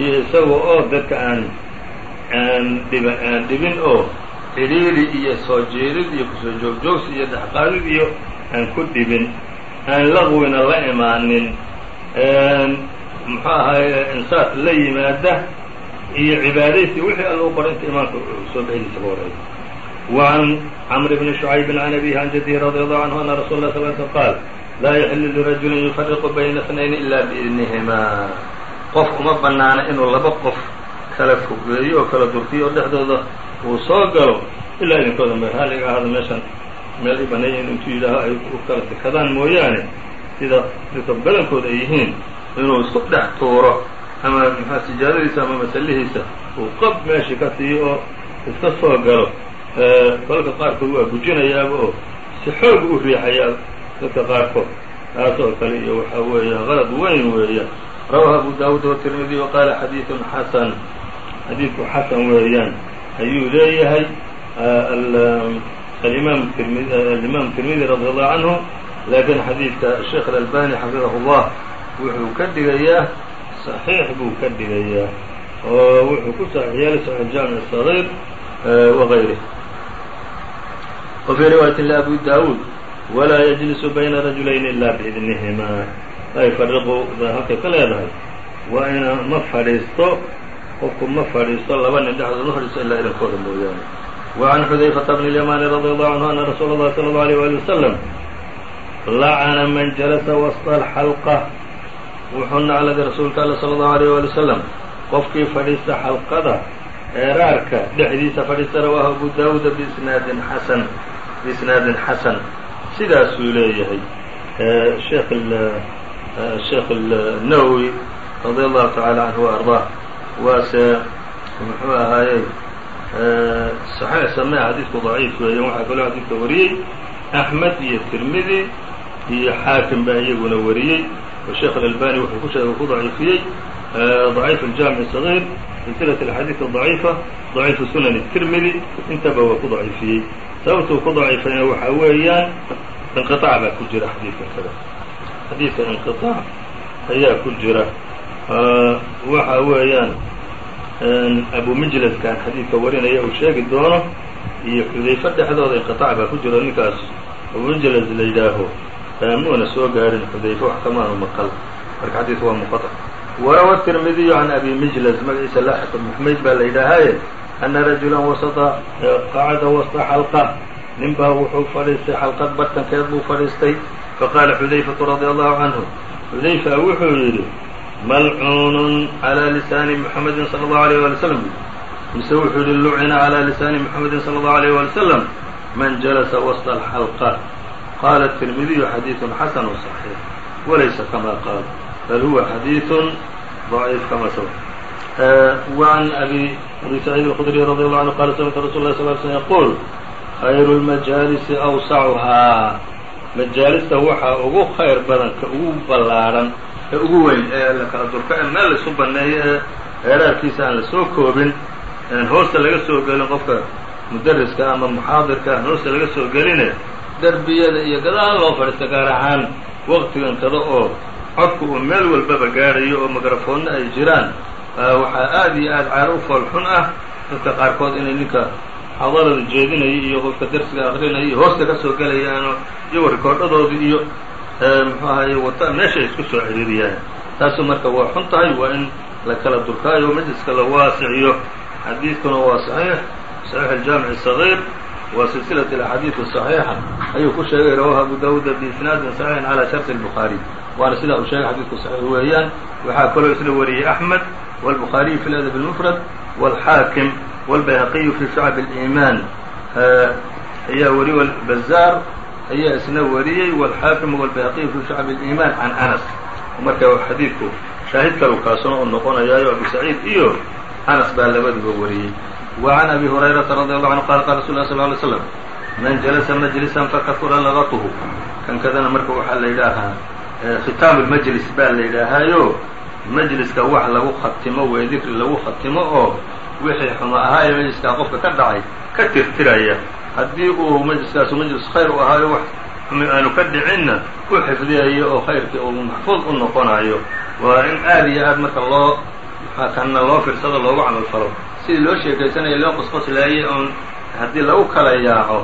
Iyo isaga oo dadka aan aan dhiba aan dhibin oo cidhiiri iyo soo jeedid iyo ku soo joogjoogsi iyo dhexqaadid iyo aan ku dhibin aan laqwina la imaanin muxuu ahaye insaaf la yimaada iyo cibaadaysi wixii alla u qoray inta imaanka soo bixidiisa ka horreeya وعn cمr بن شhعyب عن أbيه عن جده رضي الله عنه أن رsuل الله صل سلم qاaل laa يحل لرaجuل يفرق byna اثنaين إلا بإذنهma qof uma banaana inuu laba qof kala fogeeyo oo kala durkiyo oo dhexdooda uu soo galo ilaa idinkooda meel haliga ahaada meeshan meel i baneeyen intuu yidhaaho ay u kala dekadaan mooyaane sida dadka badankooda ay yihiin inuu isku dhex tuuro ama mxua sijaadadiisa ama masalihiisa uu qob meeshii ka siiyo oo iska soo galo kolka qaarkood waa gujinayaaba oo si xoog u riixayaa dadka qaarkood. Taas oo kale iyo waxaa weeya qalad weyn weeya rawaha abu daawuud watirmidi waqaala xadiidun xasan. Xadiidku xasan weeyaan. Ayuu leeyahay alimaam tirmidi radi allahu canhu laakiin xadiidka sheekh alalbani xafidahu llah wuxuu ka dhigayaa صaxiix buu ka dhigayaa oo wuxuu ku saxiix yeelay saxiix jaamic sagiir wغayrih وفي رواية لأbي dاود وlaa yجلس byna رaجuلayn إlا بإذنihma laa yfرqu halkay ka leedahay waa ina ma fadhiisto qofku ma fadhiisto laba nin dhexdood ma fadhiisto ilaa idankooda mooyaane وعن xudayفة بن اليمانi رضي الله عنه أن رsuuل الlه صلى الله عليه ولي وسلم لacna man جلسa وسط الحلقة wuxuu nacladay rasuulka all slى الlaه عليه ولي وسلم qofkii fadhiista xalqada eeraarka dhexdiisa fadhiista rawaahu abu daawuuda biisnaadin xasan biisnaadin xasan sidaasuu leeyahay sheekh sheekh الnawowi radi allahu taعala canhu وarضاه waase muxuu ahaayey صaxiix samee xadiidku ضaciif weeyan waxaa kaloo xadiidka wariyey axmed iyo tirmidi iyo xaakim baa iyaguna wariyey oo sheekh alalbani wuxuu ku sheegay ku daciifiyey ضaciif الjaamiع الصغير silsilaة الأxaadiiث الضaciifa ضaciifu sunan الtirmidi intaba waa ku daciifiyey sababtuu ku daciifayna waxaa weeyaan inqiطaac baa ku jira xadiidka kada xadiidka inqiطaac ayaa ku jira waxa weeyaan abu mijlaskan xadiidka warinaya uu sheegi doono iyo xudayfe dhexdooda inqiطaac baa ku jiro ninkaas abu mijlas la yidhaaho muuna soo gaarin xudayfe wax kamaanu maqal marka xadiidku waa munqaطc warawa التirmidiyu can abi mijlas magaciisa laaxiq ibn xumayd baa la yidhaahaye ana rajula wasطa qacada wasطa xalqa nin baa wuxuu fadhiistay xalqad bartankeed buu fadhiistay faqaala xudayfatu radi allahu canhu xudayfa wuxuu yidhi malcuunun calى lisaani mxamedi salى اllahu alيyه wali slm mise wuxuu yihi lucina calى lisaani mxamedi salى اllahu alيyه wali slm man jalasa wasط اlxalqa qala التirmidiyu xadiiثu xasn صaxiix walaysa kama qaal bal huwa xadiiث ضaciif kama sabq وعn abi abi سacيid الخdري رضي الله عnه qala samictu rasul اله صل ل sلم yquul khayru الmajaalisi awsacuhaa majaalista waxaa ugu khayr badan ka ugu ballaadhan ee ugu weyn ee la kala durka ee meel laisu baneeyo ee heeraarkiisa aan la soo koobin hoosta laga soo gelin qofka mudariska ama muxaadirka aan hoosta laga soo geline derbiyada iyo gadaal loo fadhiista gaar ahaan waqtigan kada oo codku uu meel walbaba gaadhayo oo mikrafoonna ay jiraan waxaa aad iyo aad caano u fool xun ah. Dadka qaarkood inay ninka xadarada jeedinayo iyo qofka darsiga akrinaya iyo hoosta ka gelayaano iyagoo rikoordhadooda iyo muxuu ahaye wata meeshay isku soo ciriiriyaan. Taasu marka waa xun tahay waa in la durkaayo majliska la waasiciyo xadiidkuna waa saxiix. Saxiix aljaamic asagiir waa silsilat alaxaadiid saxiixa ayuu ku sheegay rawaha abu dawuuda biisnaadin saxiixin calaa sharti lbuhaari waana sidaa uu sheegay xadiidku saxiix weeyaan. Waxaa kaloo isla wariyey axmed والbخaariي في الأdب المفrad والxaakim والbayhaqiyu في شhucab الإimaan ayaa wariy bazaar ayaa isna wariyey والxaakim والbayhaqiyu في شhucab الإimaan can anas marka xadiidku shaahid kalu kaasuna u noqonayaayo abu saciid iyo anas baa labaduba wariyey وعn أbي هريرaةa رضي الله عنه qال qال رsul ه صلى اه عليه وسلم man جلسa مجلسا fakahura lغطه kan kadana marka waxaa la yidhaahaa khitaamu الmجlis baa la yidhaahaayo majliska wax lagu khatimo wey dikri lagu khatimo oo wixii xumo ahaa ee majliskaa qofka ka dhacay ka tirtiraya. Haddii uu majliskaasu majlis khayr u ahaayo wax xumi aanu ka dhicinna u xifdiyayo oo khayrkii uu maxfuud u noqonayo. Waa in aad iyo aad marka loo kanna loo firsado loogu camal falo. Sidii loo sheekaysanaya loo qosqoslaayey oon haddii lagu kala yaaco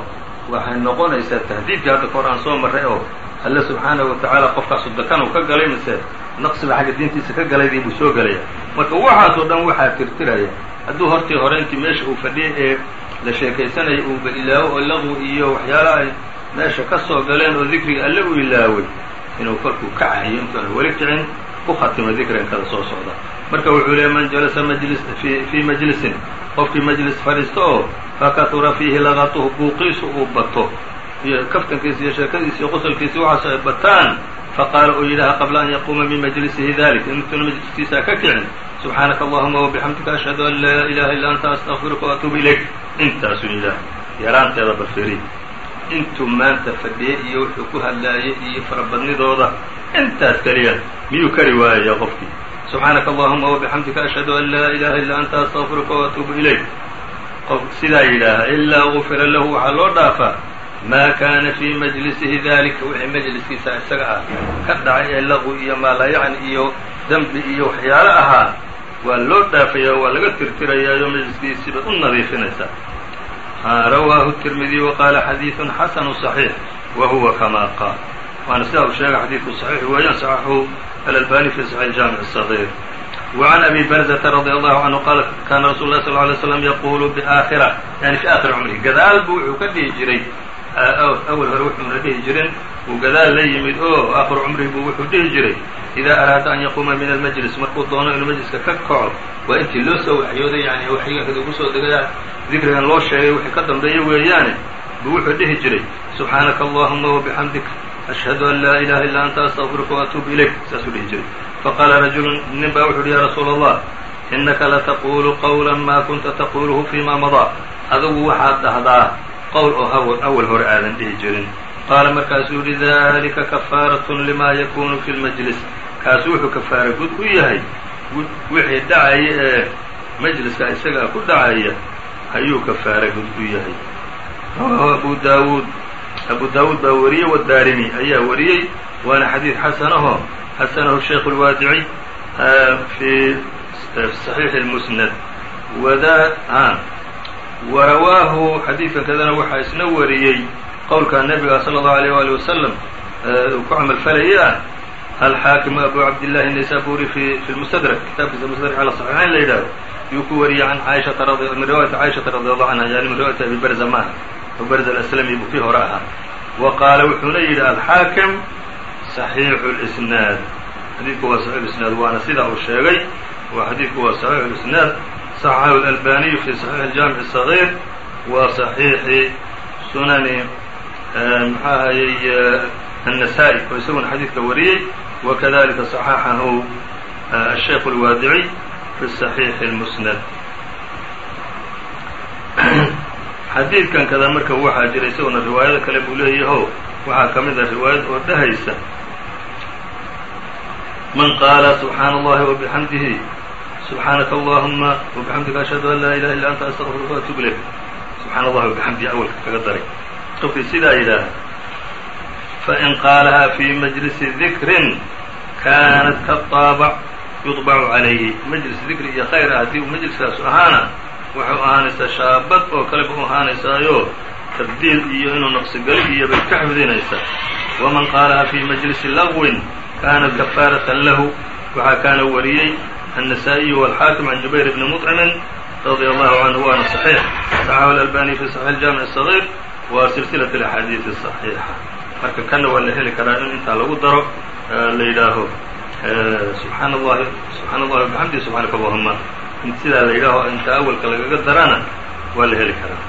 waxay noqonaysaa tahdiidkii hadda kahor aan soo marray oo alle subxaanahu watacaala qofkaasu dakan uu ka galay mise naqsiba xagga diintiisa ka galaydii buu soo gelaya marka waxaasoo dhan waxaa tirtiraya hadduu hortii hore intii meesha uu fadhiyay ee la sheekaysanayay uu ilaawo oo laqwi iyo waxyaala ay meesha ka soo galeen oo dikriga alle u ilaaway inuu kolkuu kacayo intuuna weli kicin ku khatimo dikrigan kada soo socda. Marka wuxuu leeyay man jalasa majlis fii majlisin. Qofkii majlis fadhiisto oo fakahura fiihi laqatuhu buuqiisu uu bato iyo kaftankiisa iyo sheekadiisa iyo qosolkiisa waxaas ay bataan faqaala uu yidhaha qabla an yaquuma min majlisihi dalik intuuna majliskiisaa ka kicin subxaanaka allahuma wabixamdika ashhadu an laa ilaha illa anta astaqfiruka waatuubu ilayk. Intaasuu yidhaah yaraanteeda balfiri intuu maanta fadhiyey iyo wuxuu ku hadlaayay iyo farabadnidooda intaas keliya miyuu kari waayaya qofkii? Subxaanaka allahuma wabixamdika ashhadu an laa ilaha illa anta astaqfiruka waatuubu ilayk. Qof sidaa yidhaaha ilaa gufira lahu waxaa loo dhaafaa maa kaana fii majlisihi dalika wixii majliskiisa isaga ah ka dhacay ee laqwi iyo maalayacni iyo dembi iyo waxyaalo ahaa waa loo dhaafaya waa laga tirtirayaayo majliskiisiiba u nadiifinaysaa rawaahu التirmidي وqاla xadiiث xasn صحيiح wa huwa kama qaal waana sidaa uu sheegay xadiidku صaxiix weeyaan صaxaxu alalbani fi صaحيح الجamiع الصغير وعn أbي برزة رضي الله عنه qال kana رasuل الlه صلى اه عليه وسلم yqul بآkhرة yani في آkhir cمrihi gadaal buu wuxuu ka dhihi jiray awel hore wuxuuna dhihi jirin uu gadaal la yimid oo akhir cumri buu wuxuu dhihi jiray idaa araada an yaquuma min almajlis markuu doono inuu majliska ka kaco waa intii loo soo waxyooday yani waxyigankad ugu soo degay dikrigan loo sheegay wixii ka dambeeya weeyaane buu wuxuu dhihi jiray subxaanaka allahuma wabixamdik ashhadu an laa ilaha illa anta astaqfiruka waatuubu ilayk saasuu dhihi jiray faqaala rajulu nin baa wuxu uhi ya rasuula allah innaka lataqulu qawla ma kunta taquluhu fima madaa adigu waxaad dhahdaa qowl oo awal hore aadan dhihi jirin. Qaala markaasuu yihi dalika kafaaratun lima yakunu fi lmajlis kaasu wuxuu kafaara gud u yahay. Wixii dhacaya ee majliska isagaa ku dhacaya ayuu kafaara gud u yahay. Rawaahu abu daawuud. Abu daawuud baa wariyey wadaarimi ayaa wariyey waana xadiid xasanaho xasanahu sheikh اlwaadiciy fii saxiixi musnad. Wada warawaahu xadiidkan kadana waxaa isna wariyey qowlka nebiga salى اllahu alيyh wali wasalam uu ku camal falayay ah alxaakimu abu cabdillahi naysaburi fi fi lmustadrak kitaabkiisa mustadrak ala صaxiixayn la yidhahdo yuu ku wariyey an caaishata min riwaayati caaishata radi allahu canha yani min riwaayati abi barza maaha abu barza alaslami buu kii hore ahaa wa qaala wuxuuna yidhi alxaakim صaxiixu اlisnaad xadiidku waa saxiix isnaad waana sidaa uu sheegay wa xadiidku waa saxiixu lisnaad صaxaxahu اlalbaniyu fi صaxiix اljamic الصaغيir wa صaxiixi sunani maxaa ahayey النسائي oo isaguna xadiidka wariyey وkadalika صaxaxahu الشheikh الwaadiعي في صaحيiح الmsند xadiidkan kada marka waxaa jira isaguna riwaayado kale buu leeyaho waxaa ka mid a riwaayad oo dhahaysa man qaala subxaana اllahi وبxamdihi subxaanaka allahuma wabixamdika ashhadu an laa ilaha illa anta astaqfiruka waatub ilayk. Subxaana allah wabixamdi awalka kaga daray. Qofkii sidaa yidhaaha fain qaalahaa fii majlisi dikrin kaanat kaطaabac yudbacu calayhi. Majlis dikri iyo khayra haddii uu majliskaasu ahaana waxau ahaanaysaa shaabad oo kaleba u ahaanaysaayo. Tabdiil iyo inuu naqsigeli iyo bay ka xifdinaysaa waman qaalahaa fii majlisi lagwin kaanat kafaaratan lahu waxaa kaana wariyey النسائي والxاakم عن جubayr بن مطعم رضي الله عنه waana صحيح صxaxه الألباني في صحيح الجامع الصغير wa silsilaة الأxاadiiث الصحيiحة marka kana waa la heli karaa in intaa lagu daro la yidhaaho subxaan اllahi subxaan اllahi وبxamdi subxaanaka allahuma in sidaa la yidhaaho inta awalka lagaga darana waa la heli karaa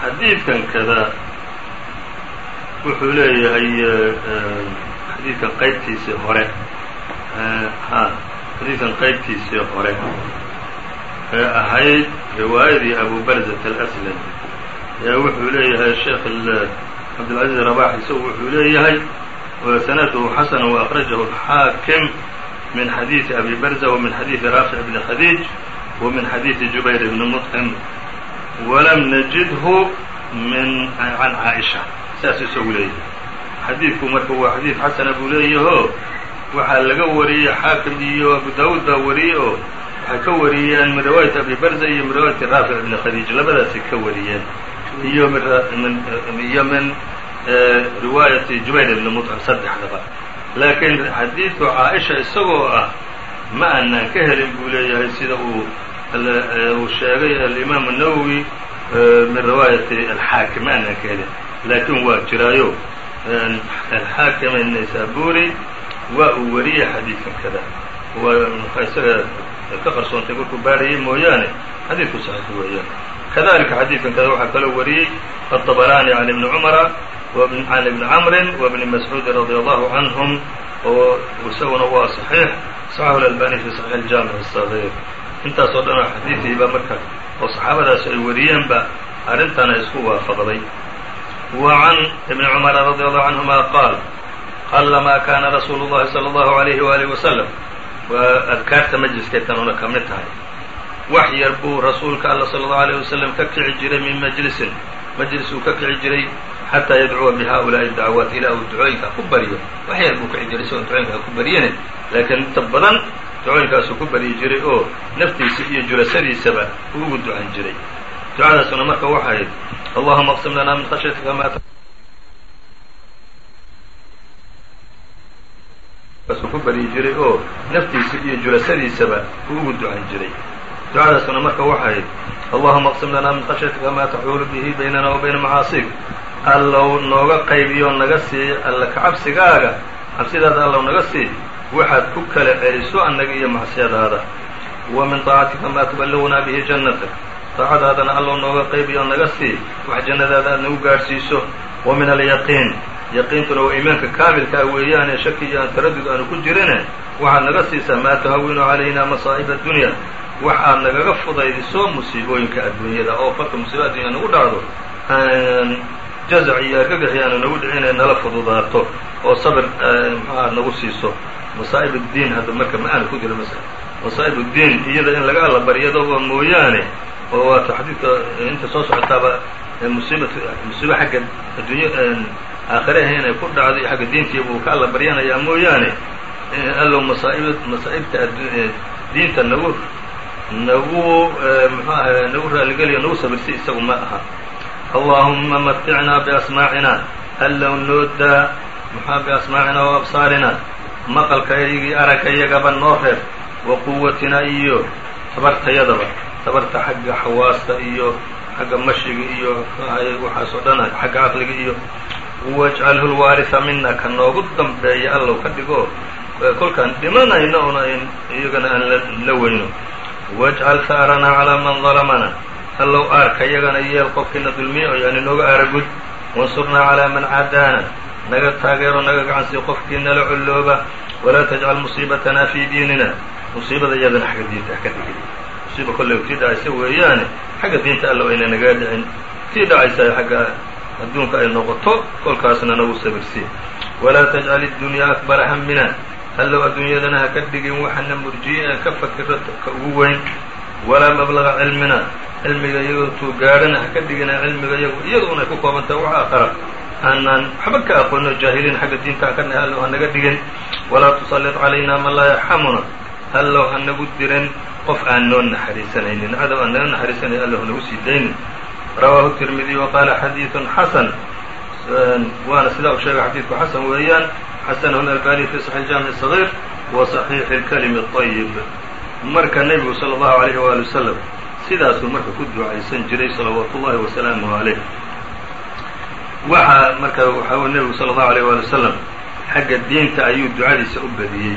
xadiidkan kada wuxuu leeyahay xadiidkan qaybtiisii hore ha xadiidkan qaybtiisii hore ee ahayd riwaayadii abu barzat alaslam ee wuxuu leeyahay sheekh cabdilcaziz rabax isagu wuxuu leeyahay sanadhu xasana وأkrajahu الxaakim min xadiiثi abi barza وmin xadiiثi raafic bni khadiij وmin xadiiثi jubayr bni mطcim walam najidhu min can caaئisha saas isagu leeyahay xadiidku marka waa xadiid xasana buu leeyaho waxaa laga wariyey xaakim iyo abu daawuud baa wariyey oo waxay ka wariyeen min riwaayati abi barza iyo min riwaayati raafic ibni khadiij labadaasay ka wariyeen iyo iyo min riwaayati jubayr ibni muطcim saddexdaba laakiin xadiidku caaisha isagoo ah ma aanaan ka helin buu leeyahay sida uu uu sheegay alimaam الnawowi min riwaayati alxaakim ma aanaan ka helin laakiin waa jiraayo alxaakim naysaburi waa uu wariyey xadiidkan kada waa isaga ka qarsoontay markuu baarayay mooyaane xadiidku saxiix weeyaan kadalika xadiidkan kada waxaa kaloo wariyey aلطabrani can ibni cumara can ibni camrin wabni mascuudi radi allahu canhum oo isaguna waa صaxiix saxahu اlalbani fi صaxiix اjaamic الصaغيir intaas oo dhan xadiidiiba marka oo saxaabadaas ay wariyeenba arrintana isku waafaqday وعn بن cمر رضي الله عنهma qاaل qلma kana رasuul الlahi صلى الlه عليه وaلiه وسلم waa adkaarta majliskay tanuna ka mid tahay wax yar buu rasuulka alla slى الlه عليه وسلم ka kici jiray min majlisin majlis uu ka kici jiray xatىa yadcuwa bhaؤulaaءi الdacwaaت ilaa uu ducooyinka ku baryo wax yar buu kici jiray isagoo ducooyinka ku baryane laakiin inta badan ducooyinkaasuu ku baryi jiray oo naftiisa iyo julasadiisaba uu ugu ducan jiray ducadaasuna marka waxayd allahuma qsim lanaa min khashyatika ma su ku baryi jiray oo naftiisa iyo julasadiisaba uu ugu ducan jiray. Ducadaasuna marka waxayd allahuma qsim lanaa min khashyatika maa taxuulu bihi baynana wa bayna macaasig allow nooga qaybiyo naga sii alla ka cabsigaaga cabsidaada allow naga sii waxaad ku kala celiso annaga iyo macsiyadaada. Wa min طaacatika maa tuballigunaa bihi jannatak daacadaadana allow nooga qaybiyo naga sii wax jannadaada aad nagu gaadhsiiso. Wa min alyaqiin yaqiintuna waa iimaanka kaamilkaa weeyaane shaki iyo aan taradud aanu ku jirine waxaad naga siisaa maa tuhawinu calayna masaa'ib addunya. Wax aad nagaga fudaydiso musiibooyinka adduunyada oo farka musiiba addunya nagu dhacdo jazac iyo argagaxi aanu nagu dhicine nala fududaato oo sabir mxuaha nagu siiso. Masaa'ib اdiin hadda marka ma aana ku jiro masaa'ib. اdiin iyada in laga alla baryadaba mooyaane oo waata xadiidka inta soo socotaaba musiiba musiibo xagga addunya aakhiraha inay ku dhacdo iyo xagga diintii buu ka alla baryanayaa mooyaane allow masaaib masaa'ibta diinta nagu nagu mxu aha nagu raaligeliyo nagu sabirsi isagu ma aha allahuma maticnaa biasmaacina allow noodaa mxua biasmaacina wa absaarina maqalkaygii aragayagaba noo reeb wa quwatina iyo tabartayadaba tabarta xagga xawaasta iyo xagga mashiga iyo waxaas oo dhan xagga caqliga iyo wajcalhu lwaarisa mina ka noogu dambeeya allow ka dhigo. Kolkaan dhimanayno una iyagana aan la weyno. Wajcal haaranaa calaa man dalamana allow aarka yagana yeel qofkiina dulmiya oo nooga aaragud wansurnaa calaa man cadaana naga taageero naga gacansii qofkii nala collooba walaa tajcal musiibatanaa fii diinina. Musiibada iyadana xagga diinta ka dhigin musiiba kolley tii dhacaysa weeyaane xagga diinta allow ayna nagaga dhicin. Tii dhacaysa xagga adduunka ay noqoto kolkaasna nagu sabirsi walaa tajcal iddunyaa akbara hamina allow adduunyadana ha ka dhigin waxana murjiye ee ka fakiro ka ugu weyn. Walaa mablaga cilmina. Cilmiga iyagoo tuu gaadhana ha ka dhigina cilmiga iyagu iyaduna ay ku koobantaha wax aakhara. Aanaan waxba ka aqoono jaahiliin xagga diinta ha ka nahay allow ha naga dhigin. Walaa tusallit calayna man laa yarxamuna. Allow ha nagu dirin qof aan noo naxariisanaynin cadow aan naga naxariisanayn allow ha nagu sii daynin rawaahu tirmidiy wa qaala xadiidun xasan waana sidaa uu sheegay xadiidku xasan weeyaan xasanahu albani fi saxiix jaamic sagiir wa saxiixi اlkalimi الطayib marka nebigu salى اllahu alayh waali wasalam sidaasuu marka ku ducaysan jiray salawaatu ullahi wasalaamuh calayh waxaa marka waxaa nebigu salى اllahu alayh waali wasalam xagga diinta ayuu ducadiisa u badiyey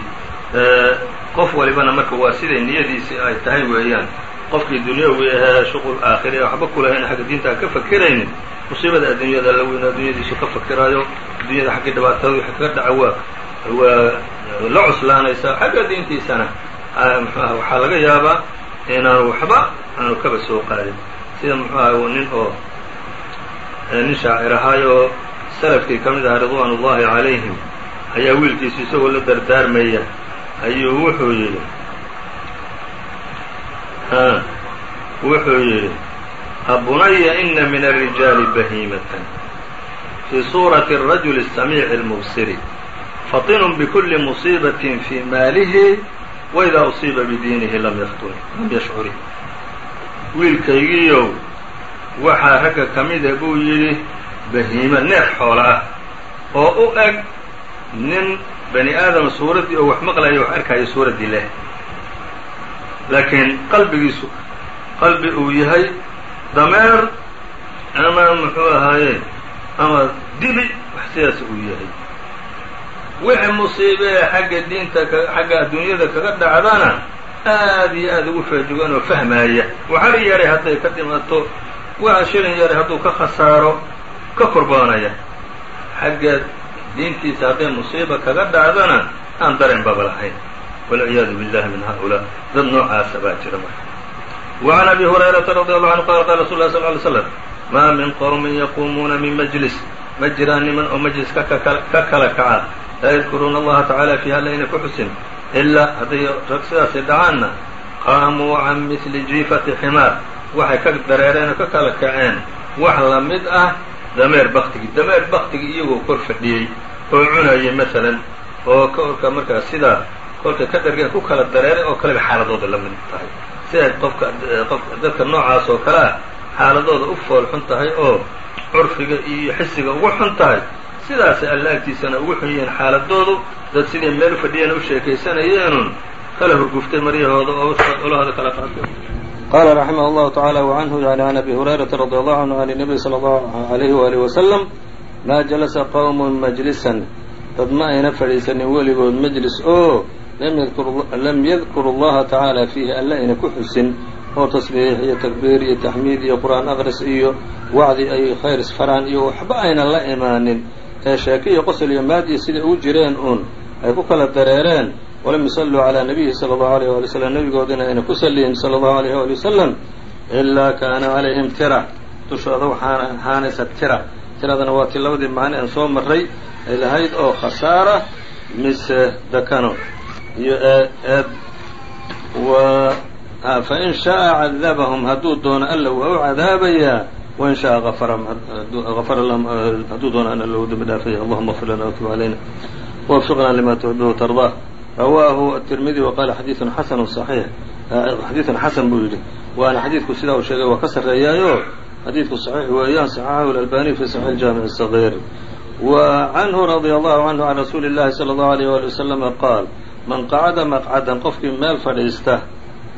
qof walibana marka waa siday niyadiisi ay tahay weeyaan. Qofkii dunyawi ahee shuqul aakhiri waxba ku lahayn xagga diinta aan ka fakiraynin. Musiibada adduunyada la weyn adduunyadiisu ka fakiraayo adduunyada xaggii dhibaatada wixii kaga dhaca waa waa la cuslaanaysaa xagga diintiisana. Mxuaha waxaa laga yaabaa inaanu waxba aanu kaba soo qaadin. Sida muxuu aha nin oo nin shaacir ahaayoo salafkii ka mid ahaa ridwaan ullahi calayhim ayaa wiilkiisu isagoo la dardaarmaya ayuu wuxuu yidhi wuxuu yidhi abunaya ina min الrijaali bahiimatan fii suurati الrajuli الsamiici الmubsiri faطinun bkuli musiibaة fii maalihi waidaa usiiba bidiinihi lam yaftun lam yashcuri wiilkaygiiyow waxaa ragga ka mida buu yidhi bahiimo neef xoola ah oo u eg nin bani aadama suuraddii oo wax maqlaya wax arkaayo suuraddii leh. Laakiin qalbigiisu qalbi uu yahay dameer ama muxuu ahaaye ama dibi wax sidaas uu yahay. Wixii musiibee xagga diinta xagga adduunyada kaga dhacdana aad iyo aad ugu feejugan oo fahmaaya. Waxar yaray hadday ka dhimato waxa shilin yaray hadduu ka khasaaro ka korboonaya xagga diintiisa hadday musiiba kaga dhacdana aan dareen baba lahayn walciyaadu billahi min haulaa dad noocaasa baa jira marka وعn أbي هuريرaةa رضي الله عنه qال qال رsuل اه صل ل سلم ma min qوم yqumuuna min mجlis ma jiraan niman oo mجlis ka kala kaca laa yadkuruuna allaha tacaala fiiha layna ku xusin ilaa hadday rag sidaasay dhacaanna qaamuu can mili jiifati ximaar waxay ka dareereen oo ka kala kaceen wax la mid ah dameer baktigii dameer baktigii iyagoo kor fadhiyey oo cunayay masalan oo korka markaa sidaa kolkay ka dhargeen ku kala dareeray oo kaleba xaaladooda la mid tahay siday qofka qofka dadka noocaas oo kale ah xaaladooda u fool xun tahay oo curfiga iyo xisiga ugu xun tahay sidaasay alla agtiisana ugu xun yihiin xaaladoodu dad sidii meel u fadhiyeen u sheekaysanayeenun kala hurguftay maryahooda oo olahooda kala qaatay qala raximah اllahu taعalى وcanhu yani can abi hurayraةa radي allahu canhu can الnabiy salى اllahu عalayhi waalih wasalam maa jalasa qowm majlisan. Dad ma ayna fadhiisanin weligood majlis. Oo lam yadkuru اllaha tacaala fiihi alla ayna ku xusin. Oo tasbiix iyo takbiir iyo taxmiid iyo qur'aan aqris iyo wacdi ay khayr isfaraan iyo waxba aynan la imaanin. Ee sheeke iyo qosol iyo maadiya siday ugu jireen uun ay ku kala dareereen. Walam yusalluu calaa nabiyihi sala allahu alayh wali wslam nebigoodina ayna ku salliyin sala allahu alayh wali wasalam ilaa kaana calayhim tira. Dushooda waxaana ahaanaysa tira tiradana waa tii labadii macne aan soo marray ay lahayd oo khasaara mise dakano iyo eed wa fain sha'a cadabahum hadduu doono alla waa u cadaabayaa wain shaءa afara lahum hadduu doono an alla u dembi dhaafaya allahuma اغfir lana wtub عalayna wwfiqna lima tuxibه وtarضاه rawaahu التirmidi وqala xadiiثun xasanu صaxiix xadiiثun xasan buu yidhi waana xadiidku sidaa uu sheegay waa ka sarreeyaayo xadiidku صaxiix weeyaan صaxaxahu الأlbani fi صaxiح الjaamiع الصغيr wa canhu radي allahu canhu can rasuuli الlahi slى الlahu عalيه wali وsلم qaal man qacada maqcadan qofkii meel fadhiista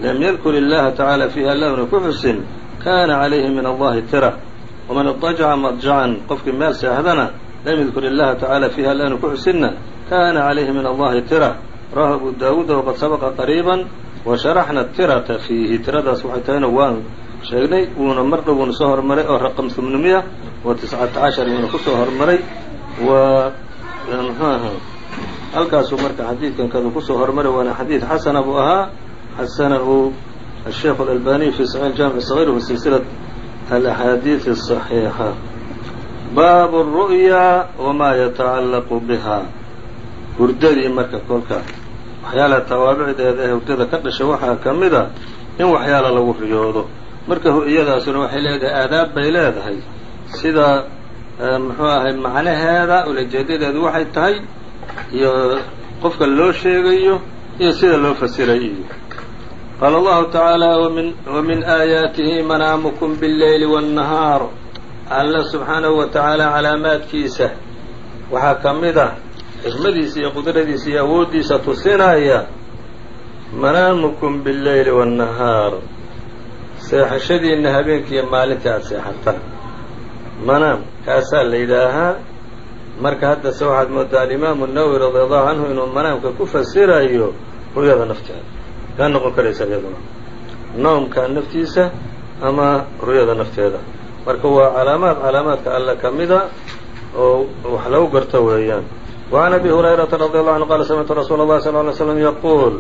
lam yadkur illaha tacaala fiiha lawna ku xusin kana calayhi min allahi tira waman idajaca madjacan qofkii meel seexdana lam yadkur illaha tacaala fiiha lawna ku xusinna kana calayhi min allahi tira rawahu abu daawuud waqad sabaqa qariiban wa sharaxna tirata fiihi tiradaas waxay tahayna waan sheegnay uuna mar dhow soo hormaray oo raqam tamanumiya ah, wa tiscata cashar uuna ku soo hormaray wa mxuu aha halkaasuu marka xadiidkan kada ku soo hormaray waana xadiid xasana buu ahaa. Xasana uu asheikh fi saxix jaamic sagiir wa silsilat alaxaadiidi asaxiixa baabu ru'ya wamaa yatacallaqu biha. Hurdadii marka kolka waxyaalaha tawaabicdeeda ee hurdada ka dhashay waxaa ka mid a in waxyaala lagu riyoodo marka ho-iyadaasuna waxay leedahay aadaab bay leedahay. Sida eh, muxuu ahay macnaheeda ulajeedadeedu waxay tahay iyo qofka loo sheegayo iyo sida loo fasiray iyo qaala allahu tacaala wamin aayaatihi manaamukum billeyli waannahaar alla subxaanahu wa tacaala calaamaadkiisa waxaa ka mid ah xikmadiisa iyo qudradiisa iyo awooddiisa tusinaya manaamukum billeyli waannahaar seexashadiinna habeenkiiyo maalintii aada seexataan manaam kaasaa la yidhaahaa marka hadda se waxaad moodaa alimaamu nawowi radi allahu canhu inuu manaamka ku fasirayo ruyada nafteeda. Kaa noqon karaysa iyaduna noomka naftiisa ama ruyada nafteeda. Marka waa calaamaad calaamaadka alle ka mida oo wax lagu garto weeyaan. Wacan abi hurayrata radi allahu anhu qala samictu rasuula allahi sal ly slm yaquul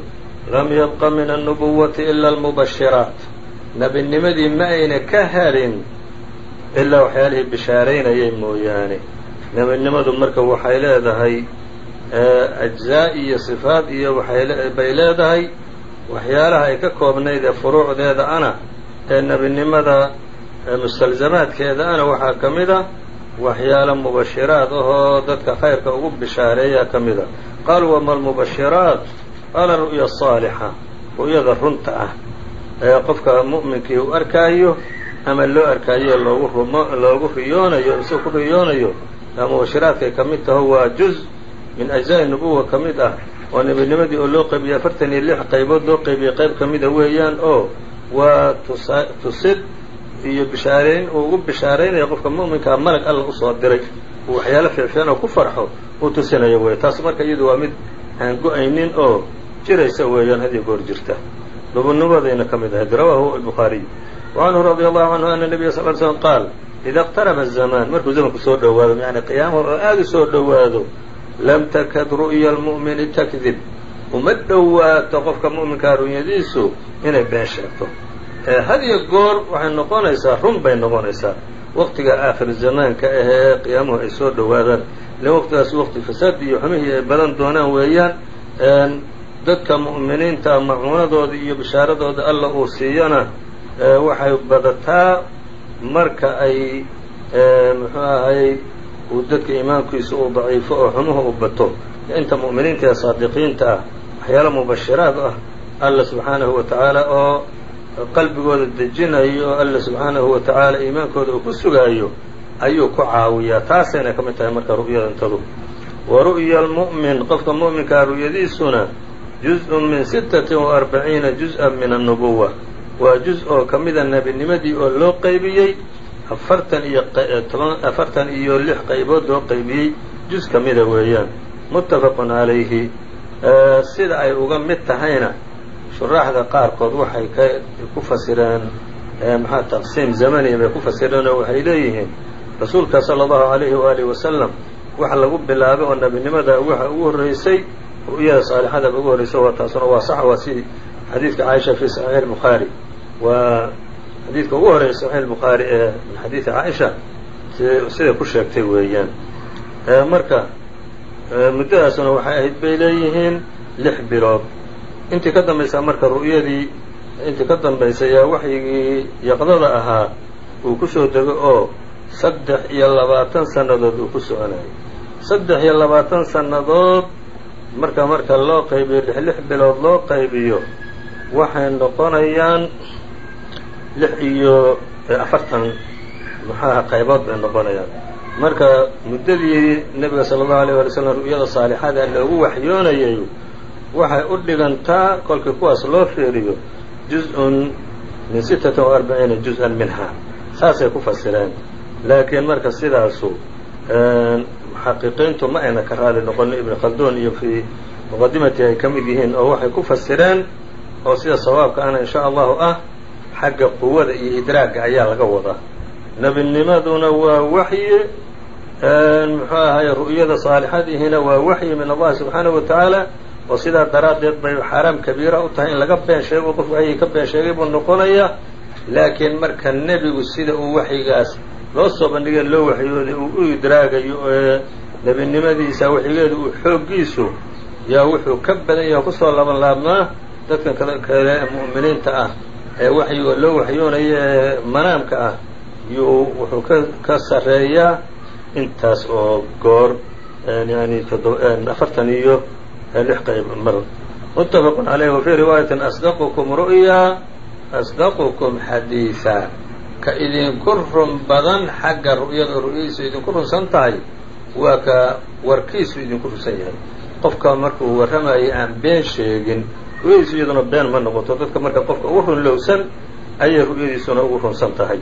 lam yabqa min annubuwati ila almubashiraat nebinimadii ma ayna ka helin ilaa waxyaalihii bishaaraynayay mooyaane. Nebinimadu marka waxay leedahay eh, ajzaa iyo sifaad iyo waxaybay leedahay. Waxyaalaha ay ka koobnayd ee furuucdeeda ana ee nebinimada mustalzamaadkeeda ana waxaa ka mid ah a waxyaalo mubashiraad ahoo dadka khayrka ugu bishaareeyaa ka mid ah. a qaalu wama lmubashiraat qaala ru'ya asaalixa ru'yada runta ah ee qofka mu'minkii uu arkaayo ama loo arkaayo loogu rumo loogu riyoonayo isagoo ku riyoonayo mubashiraadkay ka mid taho waa juz min ajzaa'i nubuwa ka mid ah. Oo nebinimadii oo loo qaybiyey afartan iyo lix qaybood loo qaybiyey qayb ka mida weeyaan oo waa tusa tusid iyo bishaareyn uu ugu bishaaraynayo qofka mu'minkaa malag alla u soo diray uu waxyaalo fiicfiican oo ku farxo uu tusinayo wey taas marka iyadu waa mid aan go'aynin oo jiraysa weeyaan hadiyo goor jirta nubunumadayna ka mid ahayd rawaahu albukhaariy wacanhu radia allahu canhu ana nabiya sal l slm qaal ida اqtaraba الzamaan markuu zamanku soo dhowaado yani qiyaamaha oo aada u soo dhowaado lam takad ru'ya اlmu'mini takdib uma dhowaato qofka mu'minkaa ru'yadiisu inay been sheegto had iyo goor waxay noqonaysaa run bay noqonaysaa waqtiga aakhir zamaanka ahee qiyaamuhu ay soo dhowaadaan ila waqtigaas waqti fasaad iyo xumihii ay badan doonaan weeyaan dadka mu'miniinta macuunadooda iyo bishaaradooda alla uu siiyana waxay badataa marka ay muxuu ahay uu dadka iimaankiisa uu daciifo oo xumuhu u bato. Inta mu'miniinta ee saadiqiinta ah waxyaalo mubashiraad ah alla subxaanahu wa tacaala oo qalbigooda dejinayo oo alla subxaanahu wa tacaala iimaankooda uu ku sugaayo ayuu ku caawiyaa. Taasayna ka mid tahay marka ru'yadantadu wa ru'ya almu'min qofka mu'minkaa ru'yadiisuna juz-un min sittatin wa arbaciina juz-an min annubuwa waa juz oo ka mida nebinimadii oo loo qaybiyey afartan iyo afartan iyo lix qaybood loo qaybiyey juz ka mida weeyaan. Muttafaqun calayhi sida ay uga mid tahayna shuraaxda qaarkood waxay ka ku fasireen maxaa taqsiim zamaniya bay ku fasireen oo waxay leeyihiin rasuulka sala allahu alayhi waalihi wasalam waxa lagu bilaabay oo nebinimada waxa ugu horreysay ru'yada saalixada ugu horreysay waa taasuna waa sax waa si xadiidka caaisha fi saxiix albukhaari waa xadiidka ugu horreeya saxiix albukhaari ee min xadiidi caaisha siday ku sheegtay weeyaan. Marka muddadaasuna waxay ahayd bay leeyihiin lix bilood. Intii ka dambaysaa marka ru'yadii intii ka dambaysay yaa waxyigii yaqdada ahaa uu ku soo dego oo saddex iyo labaatan sannadood uu ku soconayay saddex iyo labaatan sannadood marka marka loo qaybiyo lix lix bilood loo qaybiyo waxay noqonayaan lix iyo afartan maxaaha qaybood bay noqonayaan. Marka muddadii nebiga sala allahu alayh wala slam ru'yada saalixada loogu waxyoonayay waxay u dhigantaa kolkii kuwaas loo fiiriyo juz-un min sittatin wa arbaciina juz-an minha saasay ku fasireen. Laakiin marka sidaasu muxaqiqiintu ma ayna ka raali noqono ibn khalduun iyo fii muqadimati ay ka mid yihiin oo waxay ku fasireen oo sida sawaabka ana insha allahu ah xagga quwada iyo idraagga ayaa laga wadaa. Nebinimaduna waa waxyi muxuu ahaye ru'yada saalixadihiina waa waxyi min allahi subxaanahu wa tacaala oo sidaa daraaddeed bay xaaraam kabiira u tahay in laga been sheego qof waxyii ka been sheegay buu noqonaya laakiin marka nebigu sida uu waxyigaas loo soo bandhigay loo waxyooday uu u idraagayo ee nebinimadiisa waxyigeedu uu xooggiisu yaa wuxuu ka badan yahay ku soo laban laabmaa dadkan kale mu'miniinta ah ee waxyiga loo waxyoonayo ee manaamka ah yuu wuxuu ka ka sarreeyaa intaas oo goor yani afartan iyo lix qayb mar. Muttafaqun caleyh wa fii riwaayatin asdaqukum ru'ya asdaqukum xadiiثa ka idinku run badan xagga ru'yada ru'yadiisu idinku runsan tahay waa ka warkiisu idinku runsan yahay. Qofka markuu warramayay aan been sheegin ru'yadiisu iyaduna been ma noqoto dadka marka qofka ugu run lowsan ayay ru'yadiisuna ugu runsan tahay.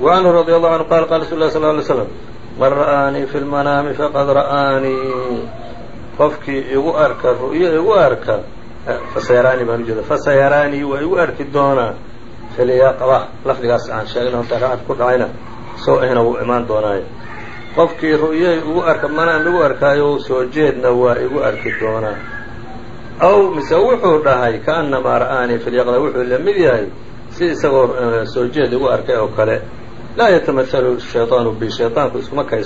Wa canhu radi allahu canhu qala qala rasul lah sal ly slam man ra'aanii fi lmanaami faqad ra'aanii qofkii igu arka ru'yo igu arka fasayaraani baan ujeeda fasayaraanii waa igu arki doonaa filyaqba lafdigaas aan sheegna horta racad ku dhacayna soo ahna wuu imaan doonaayo qofkii ru'yo igu arka manaam igu arkaayo soo jeedna waa igu arki doonaa. Aw mise wuxuu dhahay kaanamaa ra'aanii filyaqda wuxuu la mid yahay si isagoo soo jeed igu arkay oo kale. Laa yatamahalu shayطaanu bi shayطaanku iskuma kay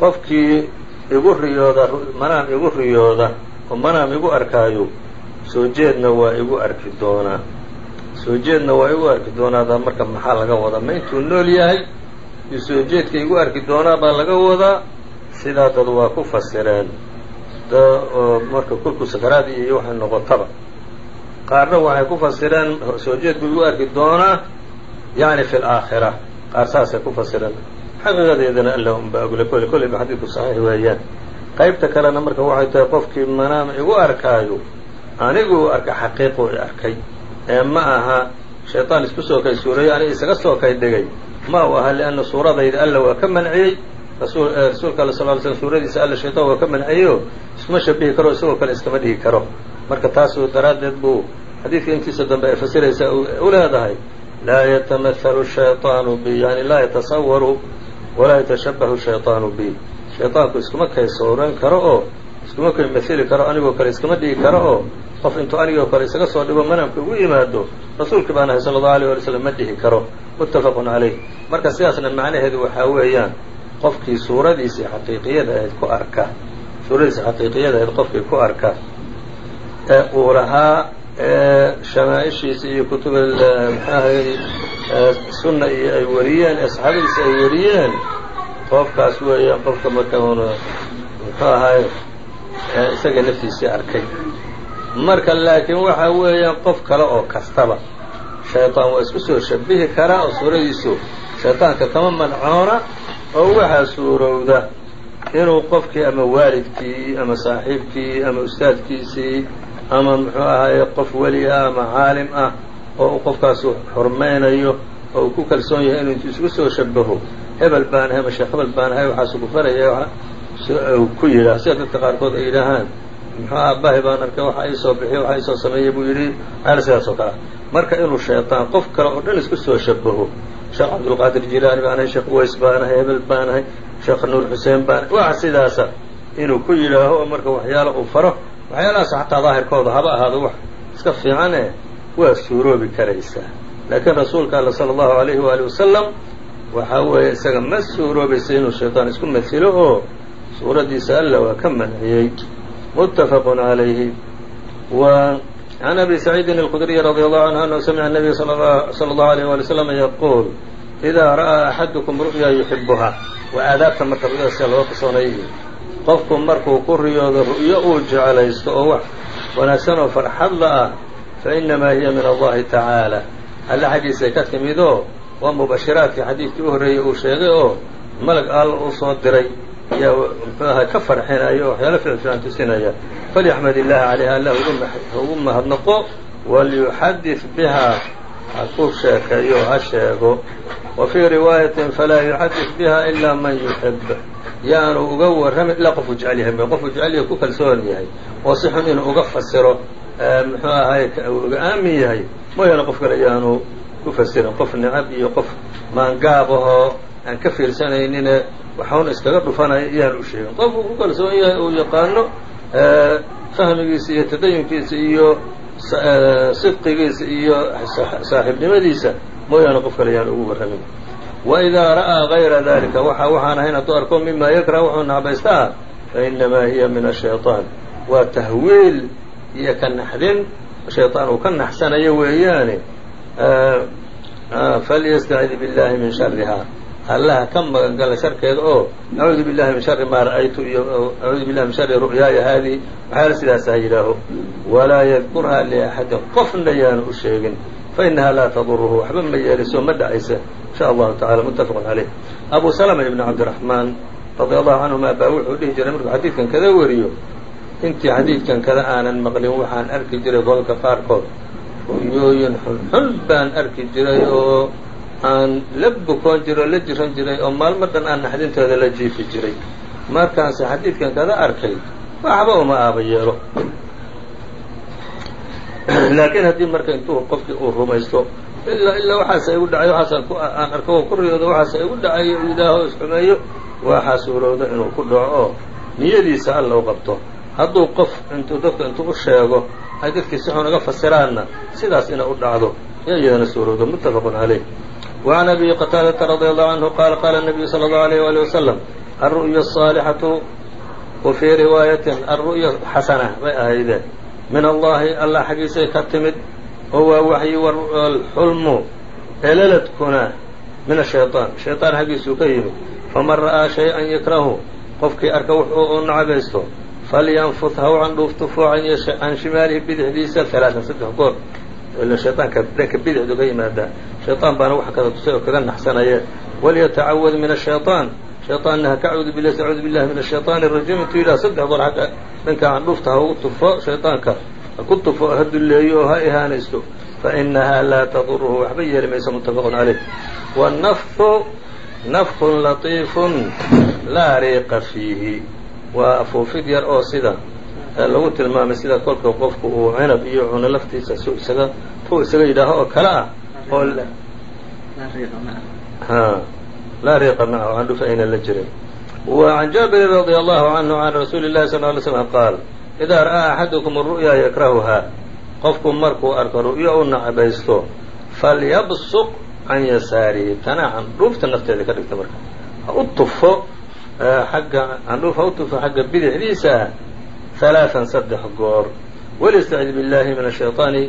qofkii igu riyooda manaam igu riyooda oo manaam igu arkaayo soo jeedna waa igu arki doonaa. Soo jeedna waa igu arki doonaadaa marka maxaa laga wadaa? Ma intuu nool yahay iyo soo jeedka igu arki doonaa baa laga wadaa? Sidaa dad waa ku fasireen. Oo marka kolkuu sakaraad iyo waxay noqotaba. Qaarna waxay ku fasireen soo jeed buu u arki doonaa yani fi laakhira qaar saasay ku fasireen. Xaqiiqadeedana alla unba ogle kole kolleyba xadiidku saxiix weeyaan. Qaybta kalena marka waxay tahay qofkii manaam igu arkaayo aniguu arka xaqiiquu i arkay ee ma aha shayطaan isku soo kay suureeyo aniga isaga soo kay dhigay ma u aha lianna suuradayda alla waa ka manciyey rasuulka alla sal ly slm suuradiisa alla shayطaan waa ka manciyeyo iskuma shabihi karo isagoo kale iskama dhigi karo marka taasu daraaddeed buu xadiidka intiisa dambe ay fasiraysaa u leedahay laa yatamahalu shayطaanu bi yani laa yatasawaru walaa yatashabahu shayطaanu bi shayطaanku iskuma kay sawran karo oo iskuma kay mahili karo anigoo kale iskama dhigi karo oo qof intuu anigoo kale isaga soo dhigo manamka ugu yimaado rasuulkii baan ahay sala allahu alayh wali slam ma dhihi karo. Muttafaqun calayh marka sidaasna macnaheedu waxaa weeyaan qofkii suuradiisii xaqiiqiyada ahayd ku arka suuradiisii xaqiiqiyada ahayd qofkii ku arka ee uu lahaa shamaaishiisa iyo kutub maxaahay sunna iyo ay wariyeen ee saxaabadiisa ay wariyeen qofkaas weeyaan qofka marka un muxuu ahaay isaga naftiisii arkay. Marka laakiin waxa weeyaan qof kale oo kastaba shayطaan waa isku soo shabihi karaa oo suuradiisu shayطaanka kama mancoona oo waxaa suurowda inuu qofkii ama waalidkii ama saaxiibkii ama ustaadkiisii ama muxuu ahaye qof weli ah ama caalim ah oo uu qofkaasu xurmaynayo oo uu ku kalsoon yahay inuu intuu isku soo shabaho hebel baan ahay ama sheekh hebel baan ahay waxaasu ku faraya ku yidhaah sida dadka qaarkood ay yidhaahaan muxuu aabbahay baan arkay waxa iisoo bixiyo waxa iisoo sameeyey buu yidhi. Maala sidaas oo kale. Marka inuu shayطaan qof kale oo dhan isku soo shabaho sheekh cabdulqaadir jilaani baan ahay sheekh uways baan ahay hebel baan ahay sheekh nuur xuseen baan waxa sidaasa inuu ku yidhaaho oo marka waxyaalo uu faro waxyaalahaas xataa daahirkooda haba ahaado wax iska fiican eh waa suuroobi karaysaa. Laakiin rasuulka alla sala allahu alayhi waali wasalam waxaa weeye isaga ma suuroobaysa inuu shayطaan isku masilo oo suuradiisa alla waa ka manciyey muttafaqun calayhi wa can abi saciidin alkhudriyi radi allahu canhu anhu samica nabiya sala allahu alayh wali slam yaquul idaa ra'aa axadukum ru'ya yuxibuha waa aadaabta marka ru'yada loo qisoonayay qofku markuu ku riyoodo ru'yo uu jecelaysto oo wax wanaagsan oo farxadla ah fa inamaa hiya min allahi tacaala alle xaggiisay ka timidoo waa mubashiraadkii xadiidkii u horreeyey uu sheegay oo malag alla u soo diray ayaa muxuu ahay ka farxinaya oo waxyaalo ficilfiican tusinaya. Falyaxmad illaaha calayha allah ugu mahadnaqo walyuxadid biha ha ku sheekeeyo ha sheego. Wa fii riwaayatin falaa yuxadid biha ilaa man yuxib. Yaanu uga warramin ilaa qofuu jecel yahay qofuu jecel yahay ku kalsoon yahay. Oo si xun inuu uga fasiro muxuu ahay uga aamin yahay. Mooyaane qof kale yaanu ku fasirin qof necab iyo qof maangaab ahoo aan ka fiirsanaynin waxaun iskaga dhufanaya iyaan u sheegin qofku ku kalsoon yahay uu yaqaano fahmigiisa iyo tadayunkiisa iyo sidqigiisa iyo saaxiibnimadiisa mooyaane qof kale yaan ugu warramin waidaa ra'aa gayra dalika waxa waxaan ahayn hadduu arko mima yakrah wuxuu nacbaysta ah fainamaa hiya min ashayطaan waa tahwiil iyo ka naxdin shayطaan uu ka naxsanayo weeyaane falyastacid biاllahi min shariha allaha ka magan gala sharkeeda oo acuudu billahi min shari maa ra'aytu iyo acuudu billahi min shari ru'yaaya haadii waxyaala sidaas ha yidhaaho? Walaa yadkurha liaxadin qofna yaanu u sheegin. Fainaha laa taduruhu waxba ma yeeliso ma dhacaysa insha allahu tacala muttafaqun caleyh abu salama ibni cabdiraxmaan radia allahu canhuma baa wuxuu dhihi jiray markuu xadiidkan kada wariyo. Intii xadiidkan kada aanan maqlin waxaan arki jiray gobolka qaarkood. Ru'yooyin xunxun baan arki jiray oo aan la bukoon jiray oo la jiran jiray oo maalmo dhan aan naxdintooda la jiifi jiray. Markaanse xadiidkan kada arkay waxba uma aaba yeelo. Laakiin haddii marka intuu qofkii uu rumaysto ilaa ilaa waxaasa igu dhacay waxaasaan ku aan arko oo ku riyoodo waxaasa igu dhacay ilaaho isxumeeyo waxaa suurowda inuu ku dhaco oo niyadiisa alla u qabto. Hadduu qof intuu dadka intuu u sheego ay dadkii si xun uga fasiraanna sidaas inay u dhacdo yo iyadana suurowdo muttafaqun caleyh وعn أbي qتاadةa رضي الله عnه qال qال النبي صلى الله عليه وaليه وسلم الرؤيا الصالحة وفي رواaية الرؤيا xasنة bay ahaydee min allahi allah xaggiisay ka timid oo waa waxyi xulmu eleladkuna min الشhayطاan shayطaan xaggiisuu ka yimid faman ra'aa شhayئa yakrahu qofkii arka wux uu nacabaysto falyanfut ha u candhuuftufo can shimaalihi bidixdiisa alaaan saddex goor ila shayطaanka dhanka bidixdu ka yimaadaa shayطaan baana wax kada tusay oo kaga naxsanaya walyatacawad min الshayطaan shayطaanna ha ka cawdu bilah acuudu billahi min الshayطaan الrajiim intuu yidhaha saddex goor agga dhanka candhuufta ha ugu tufo shayطaanka ha ku tufo ha dulleeyo oo ha ihaanaysto fainaha laa tadurhu waxba yeeli maysa mutafaq caleyh wالnafhu nafkun latiifun laa riiqa fiihi waa afuufid yar oo sida lagu tilmaamay sida kolka qofku uu cinab iyo cuno laftiisa su isaga tu isaga yidhaaho oo kale ah oo laa riiqa macahu aan dhufa la jirin wa can jaabirin radia allahu canhu can rasuuli llahi sal ly slm qaal idaa ra'aa axadukum ru'ya yakrahuhaa qofku markuu arko ru'yo u nacabaysto falyabsuq can yasaarihi. Tanaa candhuufta nafteeda ka dhigta marka. Ha u tufo xagga candhuuf ha u tufo xagga bidixdiisa halaaan saddex goor waliyastacid billahi min ashayطaani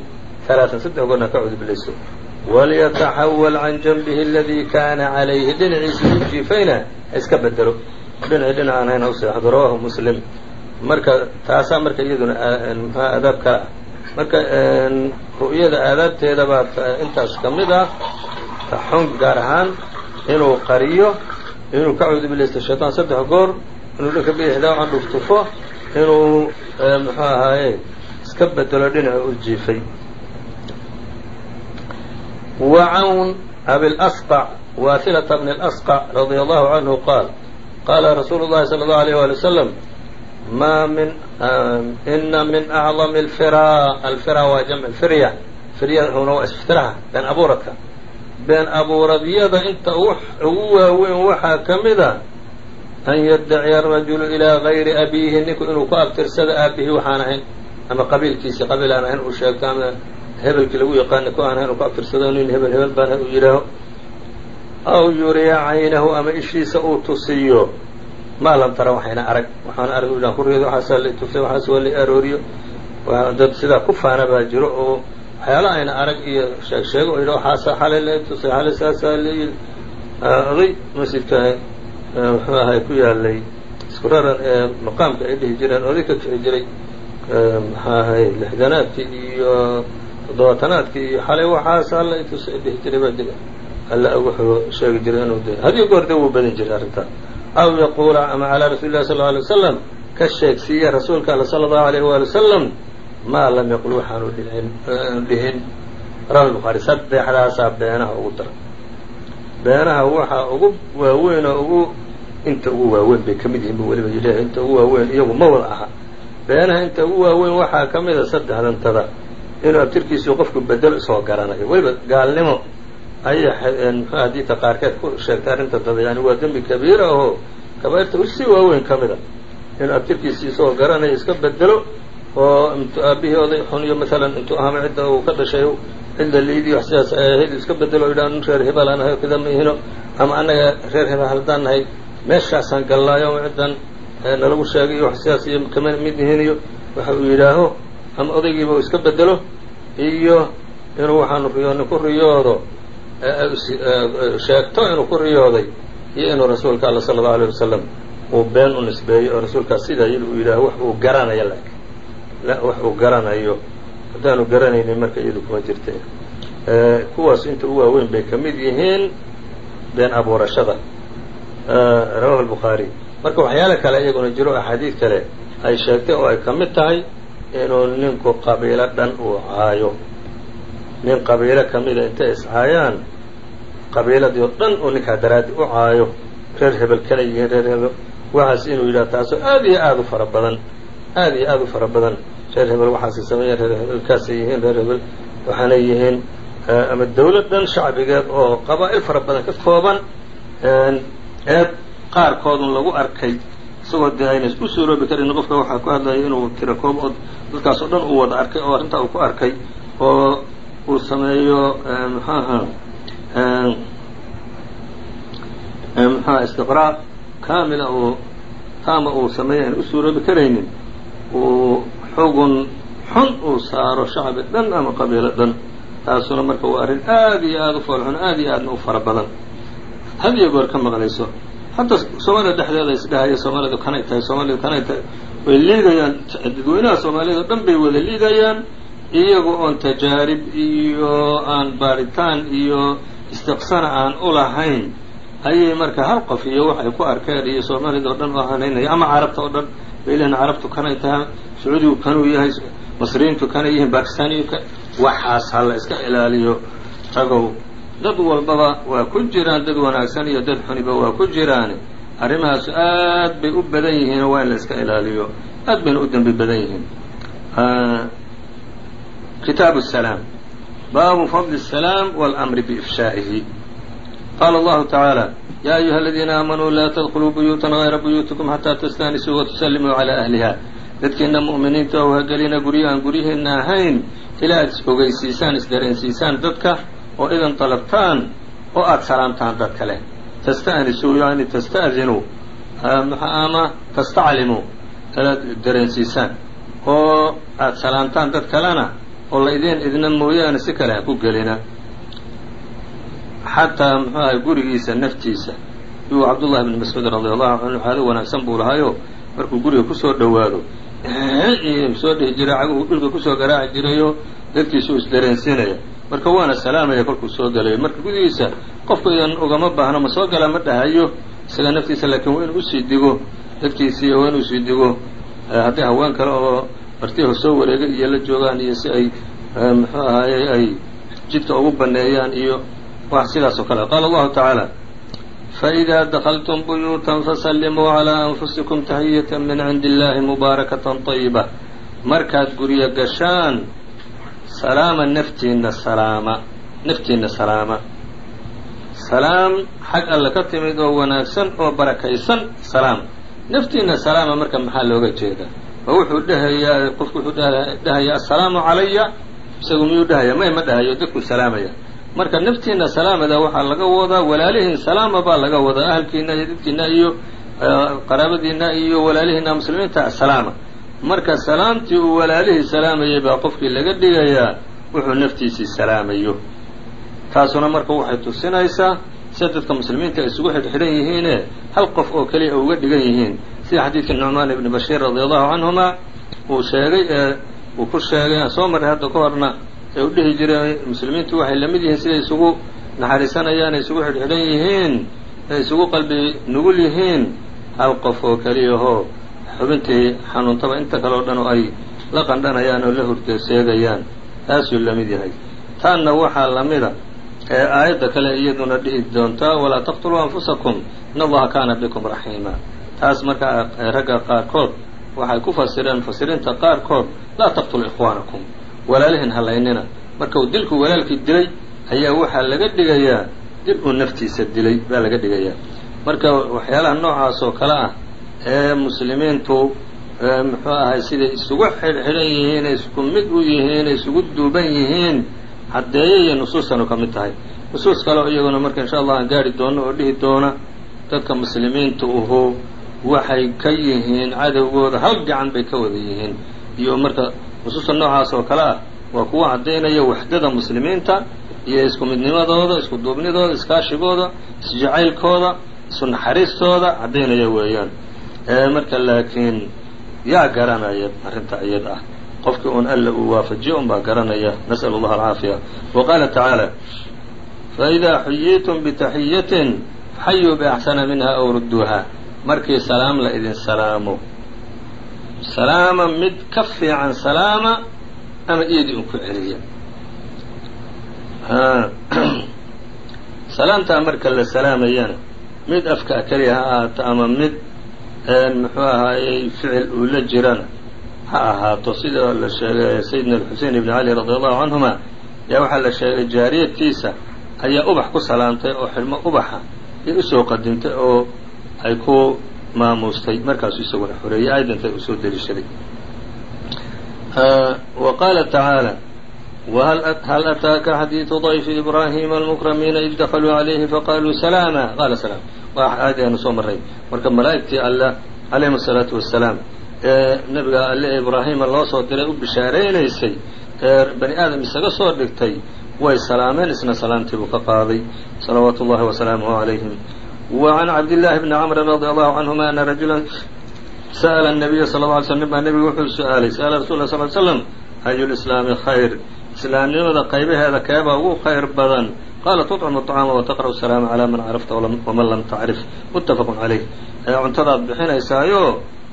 halaaan saddex goorna ka cudbilayso walyataxawal can janbihi aladii kaana calayhi dhinaciisii u jiifayna ha iska bedelo dhinacii dhinacaan hayn ha u seexdo rawahu muslim marka taasaa marka iyaduna mxua aadaab kale ah marka ru'yada aadaabteeda baa intaas ka mid ah xun gaar ahaan inuu qariyo inuu ka cudbilaysto shayطaan saddex goor inuu dhanka bidixdaa inuu muxuu ahaaye iska bedelo dhinaca u jiifay wa can abilasqac waasilata bni اlasqac radia allahu canhu qaal qaala rasuulu llahi salى اllahu alيyh wali wasalam ma min ina min acdami alfira alfira waa jamc firya firyahuna waa iftiraha been abuuradka been abuuradyada inta ugu waaweyn waxaa ka mida an yaddaciya arajulu ilaa gayri abiihi ninku inuu ku abtirsado aabihii waxaan ahayn ama qabiilkiisii qabiil aan ahayn uu sheegto ama hebelkii lagu yaqaana ku aan ahayn uu ku abtirsado nin hebel hebel baan uu yidhaaho aw yuriya caynahu ama ishiisa uu tusiyo maa lam tara waxayna arag waxaana arag u kuriyada waxaasaa la tusay waxaas waa la arooriyo dad sidaa ku faana baa jiro oo waxyaala ayna arag iyo sheeg sheego oo yidha waxaasaa xalay la tusay xalay saasaa muxuu ahay ku yaalay isku raran ee maqaamka ay dhihi jireen oday ka kici jiray. Maxaa ahay lixdanaadkii iyo toddobaatanaadkii iyo xalay waxaas alla itus dhihi jiray baa jira alla wuxuu sheegi jiray inuu de hadiyo goor de wuu badin jiray arrintaa aw yaquula ama calaa rasuuli llahi sal lla alay wasalam ka sheegsiiya rasuulka alla sala allahu alayh waali wasalam maa lam yaqul waxaanu dhihin rawahu lbuhaari saddexdaasaa beenaha ugu daran beenaha waxaa ugu waaweyn oo ugu inta ugu waaweyn bay ka mid yihiin bu weliba yidhah inta ugu waaweyn iyagu ma wada aha. Beenaha inta ugu waaweyn waxaa ka mida saddexdantada inuu abtirkiisii qofku bedelo isoo garanayo weliba gaalnimo ayay mxu hadiidka qaarkeed ku sheegtay arrintantada yani waa dembi kabiira aho kabairta si waaweyn ka mida inuu abtirkiisii isagoo garanayo iska bedelo oo intu aabihii oday xun iyo maalan intuu ahama cidda uu ka dhashay cidda liidii wax sidaas ahayd iska bedelo o yidhaha nin reer hebel aan ahay kada ma ihino ama annaga reer hebel haddaan nahay meeshaasaan gallaayo ciddan nalagu sheegay iyo wax sidaas iyo kama mid ihin iyo waxa uu yidhaaho ama odaygiiba uu iska bedelo iyo inuu waxaanu riyoonin ku riyoodo sheegto inuu ku riyooday iyo inuu rasuulka alla sala allau alيyه wasalam uu been u nisbeeyo oo rasuulkaas sidaa yil uu yidhaaho wax uu garanayo laakiin wax uu garanayo haddaanu garanaynin marka iyadu kuma jirta kuwaas inta u waaweyn bay ka mid yihiin been abuurashada. Rawahu albukhaari. Marka waxyaalo kale iyaguna jiro axaadiid kale ay sheegtay oo ay ka mid tahay inuu ninku qabiilo dhan uu caayo. Nin qabiilo ka mida intay iscaayaan qabiiladii oo dhan uu ninkaa daraaddi u caayo. Reer hebel kana yihiin reer hebel. Waxaas inuu yidhaha taasoo aad iyo aada u fara badan aad iyo aada u fara badan reer hebel waxaasay sameeyeen reer hebelkaasay yihiin reer hebel waxaanay yihiin ama dawlad dhan shacbigeed oo qabaa'il fara badan ka kooban ee qaarkoodun lagu arkay isagoo dee ayna u suuroobi karin. Qofka waxaa ku hadlaya inuu tira koob oo dadkaas dhan uu wada arkay oo arrintaa uu ku arkay oo uu sameeyo mxuaha mxuaha istiqraa kaamila uu taama uu sameeyo ayna u suuroobi karaynin uu xugun xun uu saaro shacbi dhan ama qabiilo dhan. Taasuna marka waa arrin aad iyo aada u foolxun aad iyo aadna u fara badan. Had iyo goor ka maqlayso. Hadda soomaalida dhexdeeda isdhahaya soomaalidu kanay tahay soomaalidu kanay tahay way liigayaan. Dadweynaha soomaaliyed oo dhan bay wada liigayaan. Iyaga oon tajaarib iyo aan baaritaan iyo istiqsana aan u lahayn ayay marka hal qof iyo wax ay ku arkeen iyo soomaalida oo dhan oo hanaynaya ama carabta oo dhan bailan carabtu kanay tahay sacuudigu kanuu yahay masriyiintu kanay yihiin bakistaaniyu waxaas ha la iska ilaaliyo. Tagow dad walbaba waa ku jiraan dad wanaagsan iyo dad xuniba waa ku jiraan arrimahaasu aad bay u badan yihiinoo waa in la iska ilaaliyo. Aad bayna u dembi badan yihiin. Kitaabu salaam. Baabu fadli salaam walmri biifshaa'ihi qaala allahu tacaala ya ayuha aladiina aamanuu laa tadkuluu buyuutan غayra buyuutikum xataa tastanisuu watusallimuu calى ahliha dadkiina mu'miniinta oo hagelina guryo aan guryihiina ahayn. Ilaa aad is-ogeysiisaan isdareensiisaan dadka oo idan dalabtaan oo aada salaamtaan dad kale tasta'nisuu yani tasta'dinuu ama tastaclimuu inaad dareensiisaan. Oo aada salaamtaan dad kalena oo la idin idna mooyaane si kale ha ku gelina xataa muxuu ahay gurigiisa naftiisa yuu cabdullahi bni mascuud radi allahu canhu xaado wanaagsan buu lahayo markuu guriga ku soo dhowaado soo dhihi jiray caguhu dhulka ku soo garaaci jirayo dadkiisuu isdareensiinaya marka waana salaamaya kolkuu soo gelayo marka gudigiisa qofku idan ugama baahno ma soo galaa ma dhahayo isaga naftiisa laakiin waa inuu u sii digo dadkiisii waa inuu sii digo haddii haween kale oo martiho soo wareegay iyo la joogaan iyo si ay muxuu ahaayey ay jidka ugu baneeyaan iyo wax sidaas oo kale qaala allahu tacaala faidaa dakltum buyuutan fasallimuu calىa anfusikum taxiyata min cindi illahi mubaarakatan طayiba markaad guryo gashaan salaama naftiina salaama naftiina salaama. Salaam xag alle ka timid oo wanaagsan oo barakaysan salaam. Naftiina salaama marka maxaa looga jeedaa? Oo wuxuu dhahayaa qofku wuxuu dhahayaa assalaamu calaya isagu miyuu dhahaya may ma dhahayo dadkuu salaamaya marka naftiina salaamada waxaa laga wadaa walaalihiin salaama baa laga wadaa ahalkiina iyo dadkiina iyo qaraabadiina iyo walaalihiina muslimiinta salaama. Marka salaamtii uu walaalihii salaamayay baa qofkii laga dhigayaa wuxuu naftiisii salaamayo. Taasuna marka waxay tusinaysaa sida dadka muslimiinta ay isugu xidhxidhan yihiine hal qof oo keliya uga dhigan yihiin. Sida xadiidkii nucmaan ibni bashiir radi allahu canhuma uu sheegay ee uu ku sheegay aan soo marray hadda ka horna ee u dhihi jiray muslimiintu waxay la mid yihiin siday isugu naxariisanayaan ay isugu xidhxidhan yihiin ay isugu qalbi nugul yihiin. Hal qof oo keliyahoo xubintii xanuuntaba inta kale o dhan oo ay la qandhanayaan oo la hurdeseegayaan taasuu la mid yahay. Taanna waxaa la mida ee aayadda kale iyaduna dhihi doontaa walaa taqtuluu anfusakum in allaha kaana bikum raxiima. Taas markaa ragga qaarkood waxay ku fasireen mufasiriinta qaarkood laa taqtuluu ikhwaanakum walaalihin halaynina marka uu dilku walaalkii dilay ayaa waxaa laga dhigayaa dil uu naftiisa dilay baa laga dhigayaa. Marka waxyaalaha noocaas oo kale ah ee muslimiintu muxuu ahay siday isugu xidhxidhan yihiin isku mid u yihiin isugu duuban yihiin caddeeye iyo nusuustanu ka mid tahay. Nusuus kaleo iyaguna marka insha allah aan gaari doono oo dhihi doona dadka muslimiinta uhu waxay ka yihiin cadowgooda hal gacan bay ka wada yihiin. Iyo marka nusuusta noocaas oo kale ah waa kuwa caddaynaya waxdada muslimiinta iyo isku midnimadooda isku duubnidooda iskaashigooda isjacaylkooda isu naxariistooda caddaynaya weeyaan. Marka laakiin yaa garanaya arrinta iyad ah. Qofkii un alla uu waafajiyo un baa garanaya. Nasأl اllah alcaafiya. Wa qaala tacaala faidaa xuyiitum bitaxiyatin faxayuu biaxsana minha aw rudduuha. Markii salaam la idin salaamo salaama mid ka fiican salaama ama iyadii un ku celiya. Salaamtaa marka la salaamayana mid afka keliya ha ahaato ama mid muxuu ahaayey ficil uu la jirana ha ahaato. Sida la sheegay sayidina alxusein ibni cali radi allahu canhuma yaa waxaa la sheegay jaariyadkiisa ayaa ubax ku salaamtay oo xidhmo ubaxa ay u soo qadimtay oo ay ku maamuustay markaasuu isaguna xoreeyey aayadanta uu soo deliishaday wa qaala tacaala hal ataaka xadiidu ضayfi ibraahima almukramiina id dakaluu calayhi faqaluu salaama qaala salaam. Waa aayadii aanu soo marray. Marka malaa'igtii alla calayhim asalaatu wassalaam ee nabiga alle ee ibraahima loo soo diray u bishaaraynaysay ee bani aadam isaga soo dhigtay way salaameen isna salaamtii buu ka qaaday. Salawaatu ullahi wasalaamuhu calayhim wa can cabdillaahi bni camrin radi allahu canhuma ana rajulan sa'la الnabiya sal اه alay slm nin baa nebigu wuxuu su-aalay sa'ala rasul lah sl ly slam ayu lislaami khayr islaamnimada qaybaheeda keebaa ugu khayr badan qaala tuطcimu الطcaama wataqra'u الsalaama calى man carafta waman lam tacrif mutafaqu calayh cuntadaad bixinaysaayo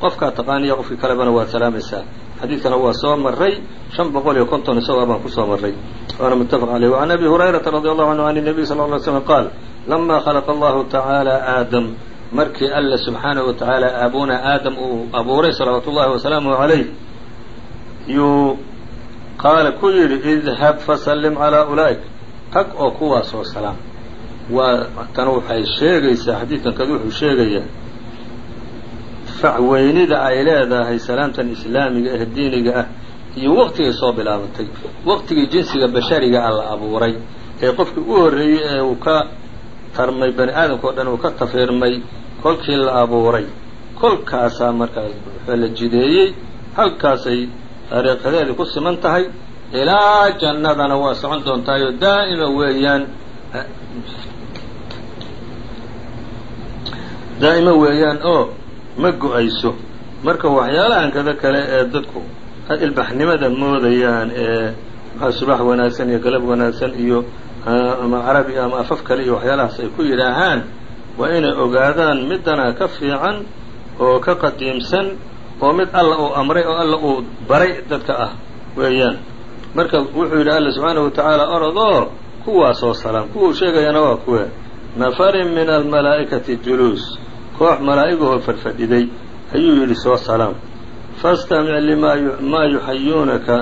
qofkaa taqaaniya qofkii kalebana waad salaamaysaa xadiidkana waa soo maray shan boqol iyo konton isagoo baan kusoo maray waana mutafaq caleyh وعan abi hurayrata radi allahu canhu an الnabiy sal ه ly slm qaal lama khalaqa allahu tacaala aadam markii alle subxaanaه wa tacaala abuna aadam uu abuuray salawaatu ullahi wasalaamuh calayh yuu qaala ku yidhi idhab fasallim calaa ulaa'ik tag oo kuwaasoo salaam waa tan waxay sheegaysaa xadiidkan kad wuxuu sheegayaa facweynida ay leedahay salaamtan islaamiga ah diiniga ah iyo waqtigay soo bilaabatay. Waqtigii jinsiga bashariga ah la abuuray ee qofkii u horreeyey ee uu ka tarmay bani aadamka o dhan uu ka tafiirmay kolkii la abuuray. Kolkaasaa markaas wuxuu la jideeyey halkaasay dariiqadeedii ku siman tahay. Ilaa jannadana waa socon doontaayoo daa'ima weeyaan. Daa'ima weeyaan oo ma go'ayso. Marka waxyaalahan kada kale ee dadku ilbaxnimada moodayaan ee maxaa subax wanaagsan iyo galab wanaagsan iyo ama carabi ama afaf kale iyo waxyaalahaas ay ku yidhaahaan waa inay ogaadaan midana ka fiican oo ka qadiimsan oo mid alla uu amray oo alla uu baray dadka ah weeyaan. Marka wuxuu yidhi alla subxaanahu wa tacaala orodoo kuwaasoo salaam kuwuu sheegayana waa kuwe. Nafarin min almalaa'ikati juluus koox malaa'igahoo fadhfadhiday ayuu yidhi soo salaam fastamic limaa yuxayuunaka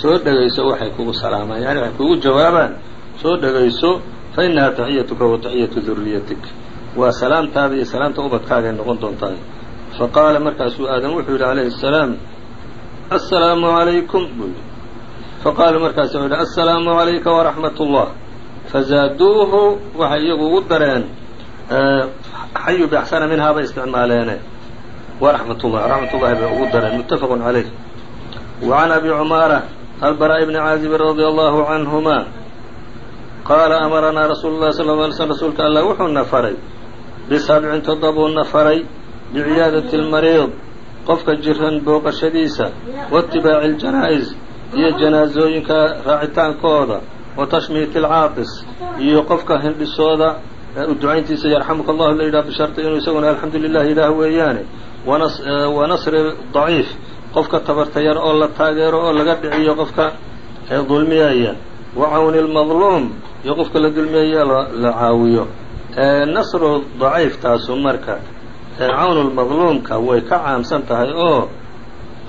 soo dhegayso waxay kugu salaamaan. Yani waxay kugu jawaabaan soo dhegayso fa innahaa taxiyatuka wa taxiyatu duriyatik waa salaamtaada iyo salaamta ubadkaagay noqon doontaa fa qaala markaasuu aadam wuxuu yidhi calayhi asalaam assalaamu calaykum buu yidhi. Faqaaluu markaasu wuxu yidhi assalaamu calayka waraxmat ullah fazaaduuhu waxay iyagu ugu dareen xayu baxsana minhaa bay isticmaaleene waraxmat ullah raxmat ullahi bay ugu dareen muttafaqu calayh wa can abi cumaara albaraa'i bni caazibin radia allahu canhuma qaala amaranaa rasuulu llahi lla alay slm rasuulka allah wuxuuna faray bisabcin toddobuuna faray biciyaadati almariid qofka jiran booqashadiisa waitibaaci aljanaa-is iyo janaasooyinka raacitaankooda wa tashmiiti alcaaqis iyo qofka hindhisooda u ducayntiisa yarxamuka allahu la yidhaha bisharti inuu isaguna alxamdu lilah ilaah weeyaane wa nasri daciif qofka tabartayar oo la taageero oo laga dhiciyo qofka dulmiyaya wa cawni lmadluum iyo qofka la dulmiyaya la caawiyo. Nasru daciif taasu marka cawnu lmadluumka way ka caamsan tahay oo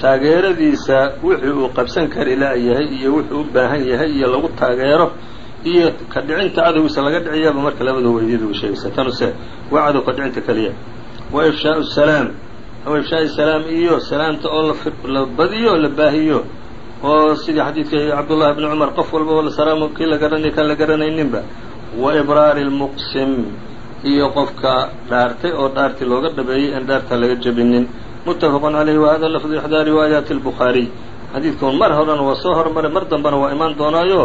taageeradiisa wixii uu qabsan kari la-yahay iyo wuxuu u baahan yahay iyo lagu taageero iyo ka dhicinta cadowgiisa laga dhiciyaba marka labada weydiyada u sheegaysa tanuse waa cadow ka dhicinta keliya wa ifshaau salaam wa ifshaai salaam iyo salaamta oo la badiyo oo la baahiyo oo sidii xadiidka cabdullahi bni cumar qof walbaba salaam kii la garanay kan la garanayninba wa ibraari lmuqsim iyo qofka dhaartay oo dhaartii looga dhabeeyey in dhaarta laga jebinin. Muttafaqu calayhi wa hada lafdu ixdaa riwaayaati albukhaariy xadiidkan mar horena waa soo hormaray mar dambena waa imaan doonaayo.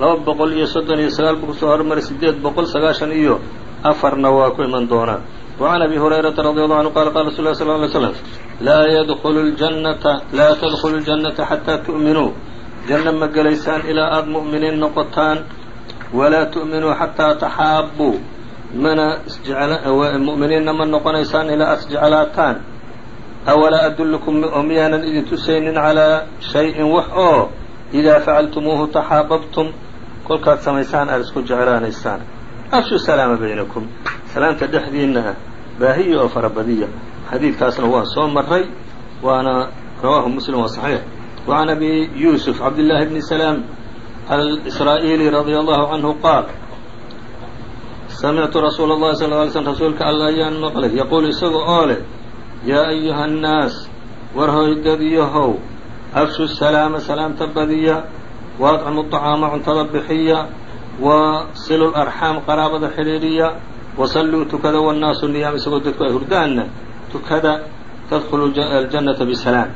Laba boqol iyo soddon iyo sagaal buu ku soo hormaray sideed boqol sagaashan iyo afarna waa ku iman doonaa wa can abi hurayrata radi allahu canhu qala qala rasul lah sal ly slam laa tadkhulu ljannata xataa tu'minuu janno ma gelaysaan ilaa aada mu'miniin noqotaan walaa tu'minuu xataa taxaabbuu mana mu'miniinna ma noqonaysaan ilaa aad isjeclaataan awalaa adullukum oo miyaanan idin tusaynin calaa shay-in wax oo idaa facaltumuuhu taxaababtum kolkaad samaysaan aada isku jeclaanaysaan afshu salaama baynakum salaamta dhexdiinna ah baahiya oo farabadiya. Xadiidkaasna waan soo maray waana rawaahu muslim waa saxiix. Wa can abi yuusuf cabdillaahi bni salaam alsraa'iili radia allahu canhu qaal samictu rasuula اllahi sal ly slm rasuulka alla ayaan maqlay. Yaquulu isaga oo leh yaa ayuha annaas war hoydadiyahow afshu salaama salaamta badiya wa adcimu طacaama cuntada bixiya wa silu larxaam qaraabada xidhiidhiya wasalluu tukada wannaasu niyaam isagoo dadku ay hurdaanna tukada tadkhulu aljannata bisalaam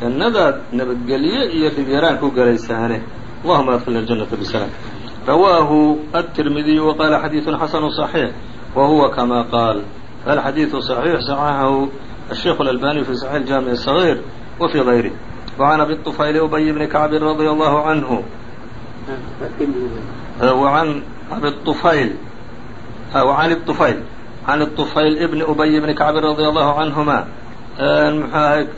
jannadaad nabadgelye iyo dhibyaraan ku galaysaane allahuma adkhilna aljannata bisalaam rawaahu التirmidiyu وqala xadiiثu xasanu صaxiix wa huwa kama qaal alxadiiثu صaxiix صaxaxahu الشhيkh الألباني في صحيح الجامع الصغير وفي غيره وعن أبي الطفيل أبي بن كعب رضي الله عنه وعن أبي الطفيل وعن الطفيل عن الطفيل بن أبي بن كعب رضي الله عنهما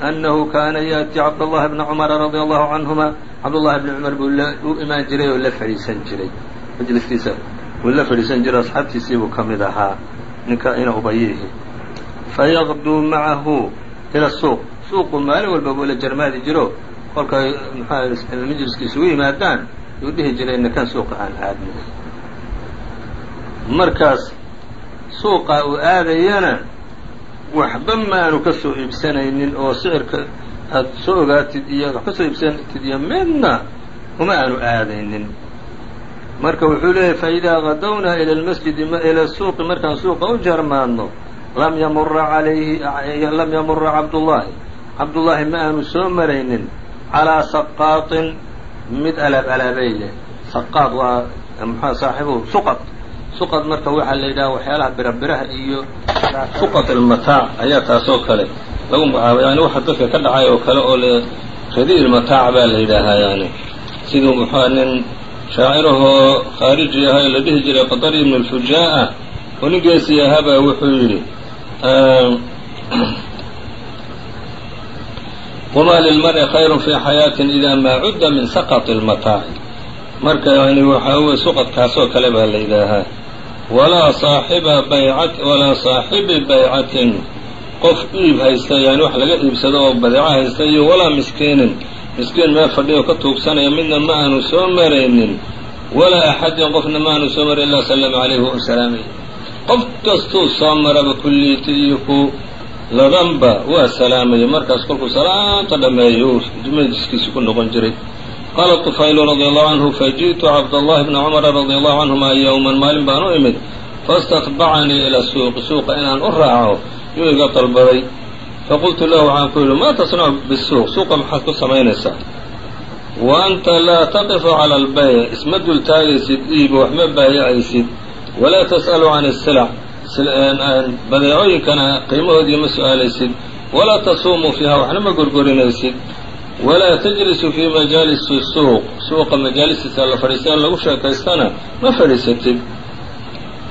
أنه كان yأتي cabdاللahi بن cمر رضي الله عنهما cabdاللahi بن cمر buu u imaan jiray oo la fadhiisan jiray majliskiisa wuu la fadhiisan jiray asxaabtiisii buu ka mid ahaa ninka ina ubayihi fayغdوu maعahu ilى الsuuq suuqu maalin walba buu la jarmaadi jiro kolkay mxua majliskiisa u yimaadaan yuu dhihi jiray ninkan suuqa aan aadno markaas suuqa uu aadayana waxba ma aanu ka soo iibsanaynin oo sicirka aad soo ogaatid iyo wax ka soo iibsantid iyo midna uma aanu aadaynin. Marka wuxuu leeyahy faidaa qadowna ila lmasjidi ila suuqi markaan suuqa u jarmaadno lam yamura alayhi lam yamura cabdullaahi cabdullaahi ma aanu soo maraynin calaa saqaaطin mid alaab alaabay leh saqaad waa mxua saaxibuhu suqad suqad marka waxaa la yidhaha waxyaalaha birabiraha iyo suqad ilmataac ayaa taasoo kale lagu magacaaba yani waxa dadka ka dhacay oo kale oo le radi ilmataac baa la yidhaahaa yani siduu muxua nin shaacirahoo khaariji ahaa la dhihi jiray qadari ibnu lfujaa'a oo nin geesi ahaabaa wuxuu yidhi wma lilmari khayru fi xayaatin ida maa cudda min saqط اlmataaci marka yani waxaa weye suqadkaasoo kale baa la yidhaahaa walaa saaxibi baycatin qof iib haysta yani wax laga iibsado oo badeeco haysta iyo walaa miskiinin miskiin meel fadhiyo ka tuugsanaya midna ma aanu soo maraynin walaa axadin qofna ma aanu soo maray illa slama calayhi wa salaamay qof kastuu soo maraba kulliiti iyo ku ladanba waa salaamayay markaas kolkuu salaanta dhameeyo uu ku noqon jiray qaala طufaylu radi allahu canhu faji'tu cabdallahi bna cumara radi allahu canhuma yowman maalin baan u imid faاstatbacanii ila suuqi suuqa inaan u raaco yuu iga dalbaday faqultu lahu waxaan ku yidhi maa tasnacu bisuuq suuqa maxaad ku samaynaysaa wa anta laa taqifu cala albayc isma dul taagaysid iibo waxma baayacaysid walaa tas'alu can isilac badeecooyinkana qiimahoodii ma su'aalaysid walaa tasuumu fiiha waxna ma gorgorinaysid walaa tajlisu fii majaalisi suuq suuqa majaalistiisa la fadhiistaan lagu sheekaystana ma fadhiisatid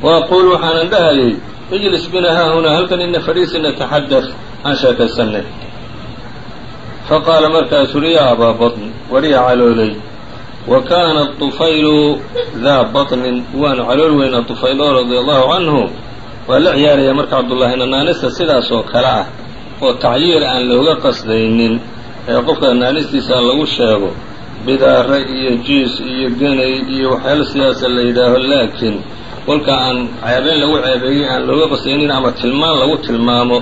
wa aquul waxaanan dhahayay ijlis bina haahunaa halkan ina fadhiisi nataxadaf aan sheekaysanay faqaala markaasuu uri yaa abaa baطn wariya caloolay wa kaana طufaylu daa baطnin waana calool weyna طufaylo radia allahu canhu waa la ciyaaraya marka cabdullaahi nanaanista sidaas oo kale ah oo tacyiir aan looga qasdaynin ee qofka naanistiisa lagu sheego bidaare iyo jiis iyo genay iyo waxyaalo sidaasa la yidhaaho laakiin kolka aan ceebeyn lagu ceebeeyey aan looga qasdaynin ama tilmaan lagu tilmaamo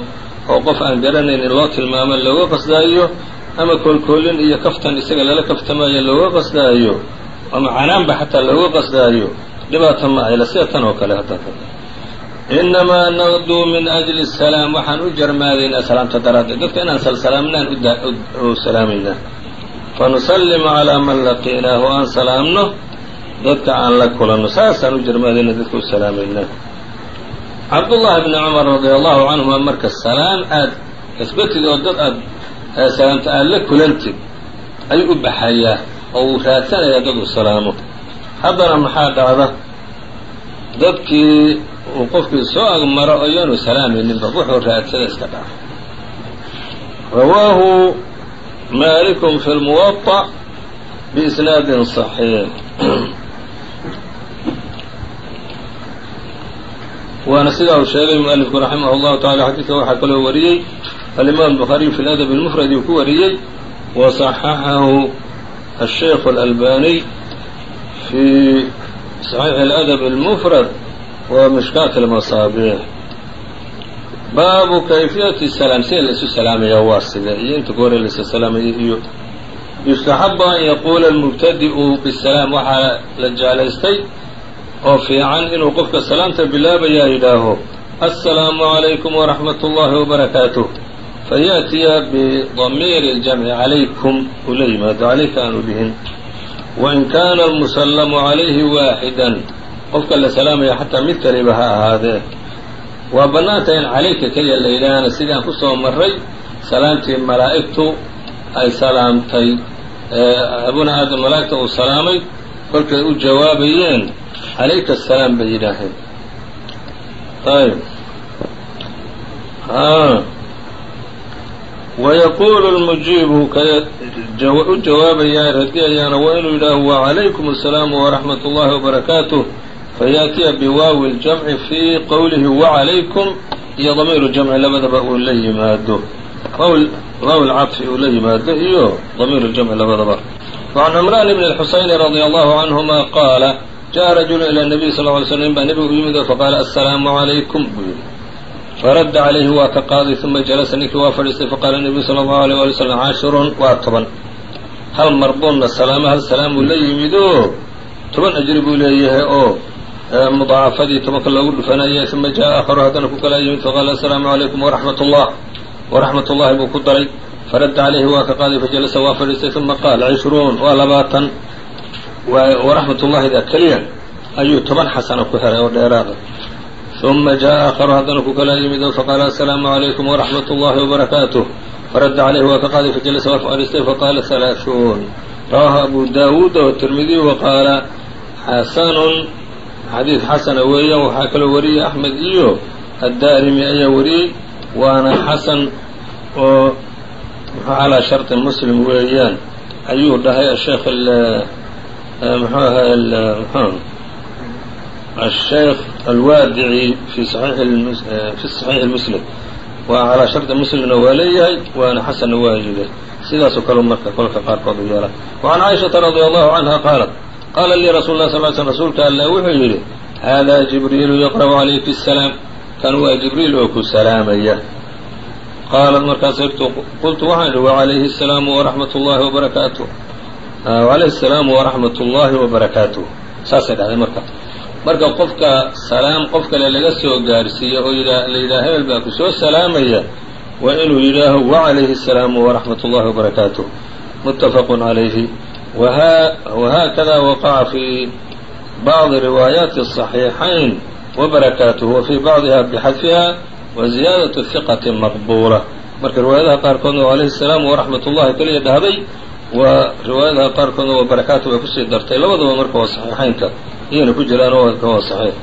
oo qof aan garanaynin loo tilmaamo looga qasdaayo ama koolkoolin iyo kaftan isaga lala kaftamayo looga qasdaayo ama canaanba xataa looga qasdaayo dhibaata ma ayla sida tan oo kale hadda inamaa naqduu min ajli salaam waxaan u jarmaadaynaa salaamta daraaddeed dadka inaan salsalaaminaan u salaamaynaa fanusallimu calaa man laqiinaahu aan salaamno dadka aan la kulanno saasaan u jarmaadaynaa dadka u salaamaynaa cabdullaahi bni cumar radia allahu canhuma marka salaam aad kasbatid oo dad aad salaamta aad la kulantid ayuu u baxayaa oo uu raadsanayaa dad uu salaamo haddana maxaa dhacda dadkii uu qofkii soo agmaro ayaanu salaamayninba wuxuu raadsada iska dhaca rawaahu malikun fi lmuwaطa biisnaadin صaxiix waana sidaa uu sheegay mualifku raximah اllahu taala xadiidka waxaa kaloo wariyey alimaam bukhaariy fi ladab اlmufrad uu ku wariyey waصaxaxahu الsheikh اlalbaniy fi صaxiix اladab اlmufrad wa mishkaat almasaabiix baabu kayfiyati salaam sida laisu salaamaya waa side iyo inta ka hore laisa salaamaya iyo yustaxabu an yaquula almubtadi'u bisalaam waxaa la jeclaystay oo fiican inuu qofka salaamta bilaabayaa yidhaaho assalaamu calaykum waraxmat ullaahi wabarakaatuh fayaأtiya bidamiiri اljamci calaykum uu la yimaado calayka aanu dhihin wain kaana almusallamu calayhi waaxidan qofka la salaamaya xataa mid kaliba ha ahaadee. Waa bannaanta in calayka keliya la yidhaahana sidii aan ku soo maray salaamtii malaa'igtu ay salaamtay. Abuna aadam malaa'igta uu salaamay kolkay u jawaabayeen calayka asalaam bay yidhaaheen ayb wayaquulu lmujiibu ka u jawaabayaa radiyayaana waa inuu yidhaaho wacalaykum asalaamu waraxmat ullahi wabarakaatuh fayaatiya biwaawi ljamci fii qowlihi wacalaykum iyo damiiru jamci labadaba uu la yimaado waaw lcadfi uu la yimaado iyo damiiru jamci labadaba wacan cimraan bni اlxusayni radia allahu canhuma qaala jaءa rajulu ilى nabiy sal ly slm baa nebigu u yimid oo faqaala assalaamu calaykum buu yidhi faradda calayhi waa ka qaaday uma jalasa ninkii waa fadhiistay faqaala nebiyu sala allahu alيyh wali slam cashirun waa toban hal marbuunna salaamo hal salaamuu la yimid oo toban ajri buu leeyahay oo mudacaafadii tobanka loogu dhufanayay uma jaa aaharu haddana ku kala yimid faqaala asalaamu calaykum waraxmat ullah waraxmat ullahi buu ku daray faradda calayhi waa ka qaaday fajalasa waa fadhiistay uma qaala cishruun waa labaatan waraxmat ullahida keliya ayuu toban xasano ku heray oo dheeraada uma jaa aakharu haddana ku kala yimid oo faqaala asalaamu calaykum waraxmat ullahi wabarakaatuh faradda calayhi waa ka qaaday fajalasa waa fadhiistay faqaala halaaثuun rawaahu abu daawuud oo tirmidiy waqaala xasanun xadiid xasana weeyaan waxaa kaloo wariyey axmed iyo addaarimi ayaa wariyey waana xasan oo calaa sharطi muslim weeyaan ayuu dhahay asheekh mxuu ahay mxu الشheekh alwaadiعي fi fi صaxiiح muslim waa calaa sharطi muslimna waa leeyahay waana xasanna waa yidhi sidaasoo kale marka kolka qaarkood u yeela وعan caiشhaةa radي allahu canha qaalat qaala lii rasul lah sal slm rasuulka allah wuxuu yidhi haadaa jibriilu yaqra'u calayki asalaam kan waa jibriil oo ku salaamaya qaalad markaas qultu waxaan idhi wacalayhi asalaamu waraxmat ullahi wabarakaatuh wacalayhi asalaamu waraxmat ullahi wabarakaatuh saasay dhacday marka marka qofka salaam qof kale laga soo gaarsiiya oo la yidhaha hebel baa ku soo salaamaya waa inuu yidhaaho wacalayhi asalaamu waraxmat ullahi wabarakaatuh muttafaqun calayhi وhakada waqaca fi bacضi riwaayaati الصaxiixayn وbarakaatuh wa fii bacdiha bxadfiha waziyaadaة hiqati maqbuula marka riwaayadaha qaarkoodna alayhi الsalaam waraxmat ullahi keliya dhahday waa riwaayadaha qaarkoodna waa barakaatu bay kusii dartay labadaba marka waa saxiixaynka iyana ku jiraan oo waa saxiix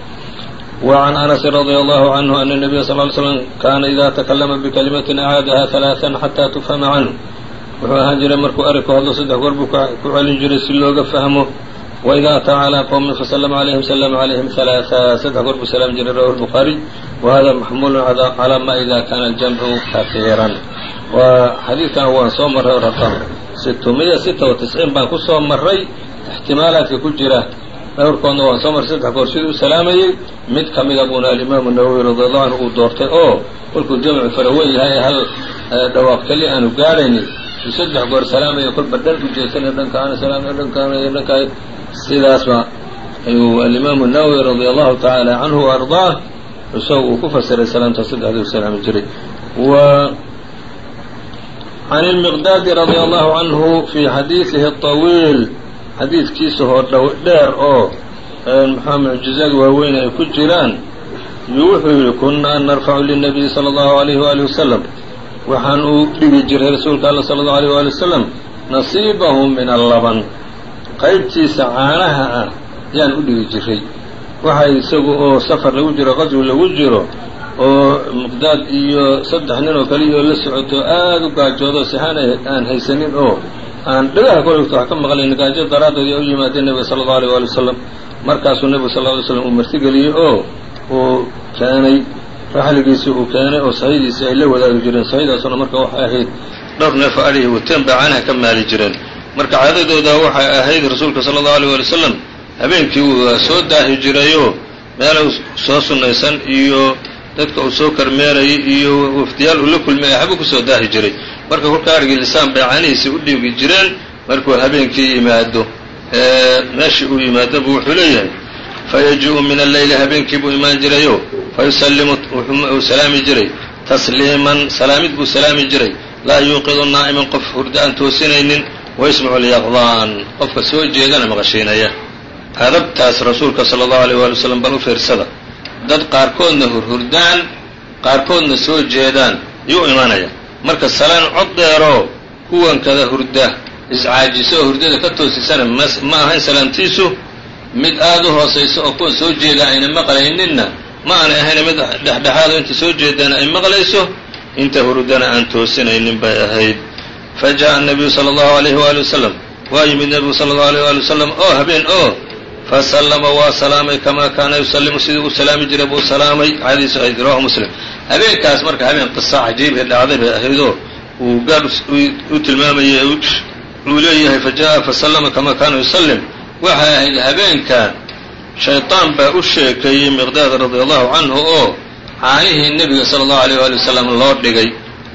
وعn أنس رضي الله عنه أن النبي صلى اه علي سلم kaana إida تklma بكلمة أعاadaha ثaلاثا xatى تfhma canه wuxuu ahaan jiray markuu erayku hadlo saddex goor buu ku celin jiray si looga fahmo waidaa ataa calaa qowmin fasalama calayhim salama calayhim alaaaa saddex goor buu salaami jiray rawahu lbukhaariy wahada maxmuulun calaa ma ida kaana aljamcu kakiiran waa xadiidkan waan soo marray oo raqam situmiya sita wa tisciin baan ku soo marray ixtimaalaadka ku jira. Dhowrkoodna waan soo marray saddex goor siduu u salaamayay. Mid ka mida buuna alimaamu nawowi radiallahu canhu uu doortay oo kolkuu jamcu fara weyn yahay hal eh, dhawaaq keli aanu gaadhaynin uu saddex goor salaamaya kolba dhan u jeesanaya dhankaana salaamaya dhankaana iyo dhankaa sidaasba ayuu alimaamu nawowi radi allahu tacaala canhu wa ardaah isaga uu ku fasiray salaamta saddexduu salaami jiray. Wa can ilmiqdaadi radia allahu canhu fii xadiidihi aطawiil xadiidkiisa hoo dhow dheer oo maxaa mucjizaad waaweyn ay ku jiraan yuu wuxuu yidhi kunnaa narfacu linabiyi sala allahu alayhi waali wasalam waxaan uu dhigi jiray rasuulka alla sala allahu alayh waali wasalam nasiibahu min allaban. Qaybtiisa caanaha ah yaan u dhigi jiray. Waxa isagu oo safar lagu jiro qaswi lagu jiro oo miqdaad iyo saddex nin oo kaliya oo la socoto aada u gaajoodo sixaan aan haysanin oo aan dhagaha kolgta wax ka maqlayn gaajo daraaddood yaa u yimaadeen nebiga sala allahu alيyه waali wasalam markaasuu nebigu sal lla alay slam uu martigeliyey oo uu keenay raxligiisii uu keenay oo saxidiisii ay la wadaagi jireen. Saxidaasuna marka waxay ahayd dhowr neefo adhihi wateen baa canaha ka maali jireen. Marka caadadooda waxay ahayd rasuulka sala allahu alيyه waali wasalam habeenkii waa soo daahi jirayoo meela soo sunnaysan iyo dadka uu soo karmeerayay iyo wafdiyaal uu la kulmay waxba ku soo daahi jiray. Marka kolka argii lisaan bay canihiisii u dhiigi jireen markuu habeenkii yimaado meeshii uu yimaado buu wuxuu leeyahay fayaji-u min alleyli habeenkii buu imaan jirayo fayusallimu uu salaami jiray tasliiman salaamid buu salaami jiray laa yuuqidu naa'iman qof hurda aan toosinaynin wayasmacu lyaqdaan qofka soo jeedana maqashiinaya adabtaas rasuulka sala allahu alayh waali wasalam bal u fiirsada dad qaarkoodna hurhurdaan qaarkoodna soo jeedaan yuu imanaya marka salaan cod dheeroo kuwan kada hurda iscaajiso oo hurdada ka toosisana ma ahayn salaamtiisu mid aada u hoosayso oo kuwan soo jeeda ayna maqlayninna ma aanay ahayn mid dhexdhexaado inta soo jeedana ay maqlayso inta hurdana aan toosinaynin bay ahayd fa jaءa الnabiyu salى اllahu عalayh wali wasalam waa yimid nebigu salى اllahu alيyh wali wasalam oo habeen oo fasallama waa salaamay kamaa kaana yusallimu sidii u salaami jiray buu salaamay xadiisu ahayd rawahu muslim habeenkaas marka habeen qisa cajiibay dhacday bay ahaydoo uu gaar u tilmaamayay uu leeyahay fajaءa fasallama kamaa kaana yusallim waxay ahayd habeenkan shayطaan baa u sheekeeyey miqdaad radia allahu canhu oo caanihii nebiga sala allahu alayh waali wasalam loo dhigay.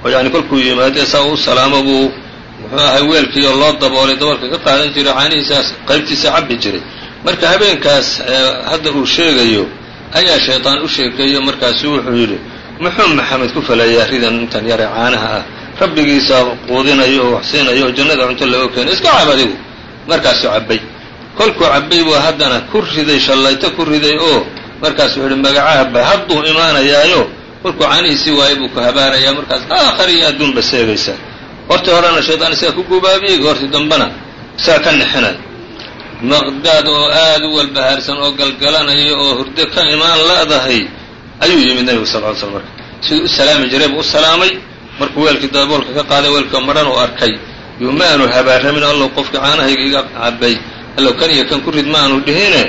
Oo yacni kolkuu yimaadee saa u salaamo buu muxuu ahay weelkii oo loo daboolay daboolka ka qaadan jiray caanihiisaas qaybtiisa cabbi jiray. Marka habeenkaas hadda uu sheegayo ayaa shayطaan u sheekeeyo markaasu wuxuu yidhi muxuu maxamed ku falayaa ridan intan yare caanaha ah? Rabbigiisa quudinayo oo wax siinayo oo jannada cunto laga keenay iska cab adigu. Markaasuu cabbay kolkuu cabbay buu haddana ku riday shallayto ku riday oo markaasu wuxu uhi magacaaba hadduu imaanayaayo kolkuu caanihiisii waayay buu ku habaarayaa. Markaas aakhar iyo adduunba seegaysaa. Hortii horena shaydaan isaga ku gubaabiyey hortii dambena isaga ka nixinay maqdaad oo aad u walbahaarsan oo galgalanayo oo hurdo ka imaan la'dahay ayuu yimid nebigu sal ly slm marka. Siduu u salaami jiray buu u salaamay. Markuu weelkii daboolka ka qaaday weelka maran uu arkay. Yuu ma aanu habaaramin allow qofkii caanahayga iga cabbay allow kan iyo kan ku rid ma aanu dhihine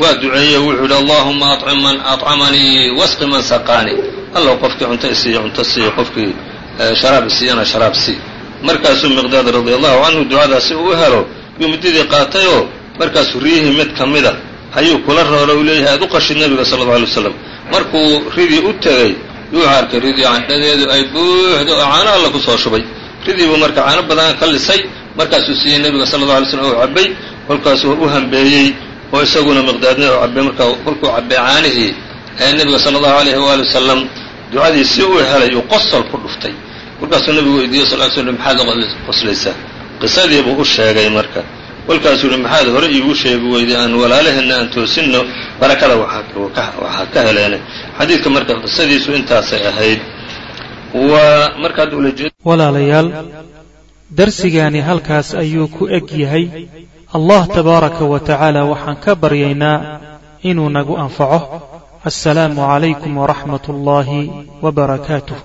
waa duceeye wuxuu yidhi allahuma acim man acamanii wasqi man saqaani. Allow qofkii cunto isiiyo cunto siiyo qofkii sharaab isiiyana sharaab sii. Markaasuu miqdaad radia allahu canhu ducadaasi uu helo yuu muddadii qaatayoo markaasuu riyihii mid ka mida ayuu kula rooro u leeyahay aad u qashid nebiga sala allau alay waslam markuu ridii u tegey yuu arkay ridii candhadeedu ay buuxdo oo caano alla ku soo shubay. Ridii buu marka caano badan ka lisay markaasuu siiyey nebiga sala alla alay slam oo cabbay kolkaasuu u hambeeyey oo isaguna miqdaadna oo cabbay marka kolkuu cabbay caanihii ee nebiga sala allahu alayhi waali wasalam ducadiisii uu helay uu qosol ku dhuftay. Kolkaasuu nebigu weydiiyey sal l slm maxaad qoslaysaa? Qisadii buu u sheegay marka. Kolkaasuu yihi maxaad hore iigu sheegi weyday aan walaalaheenna aan toosinno barakada waxaa ka heleene xadiidka marka qisadiisu intaasay ahayd walaalayaal darsigaani halkaas ayuu ku eg yahay allah tabaaraka wa tacaala waxaan ka baryaynaa inuu nagu anfaco. Assalaamu calaykum waraxmat ullaahi wa barakaatuh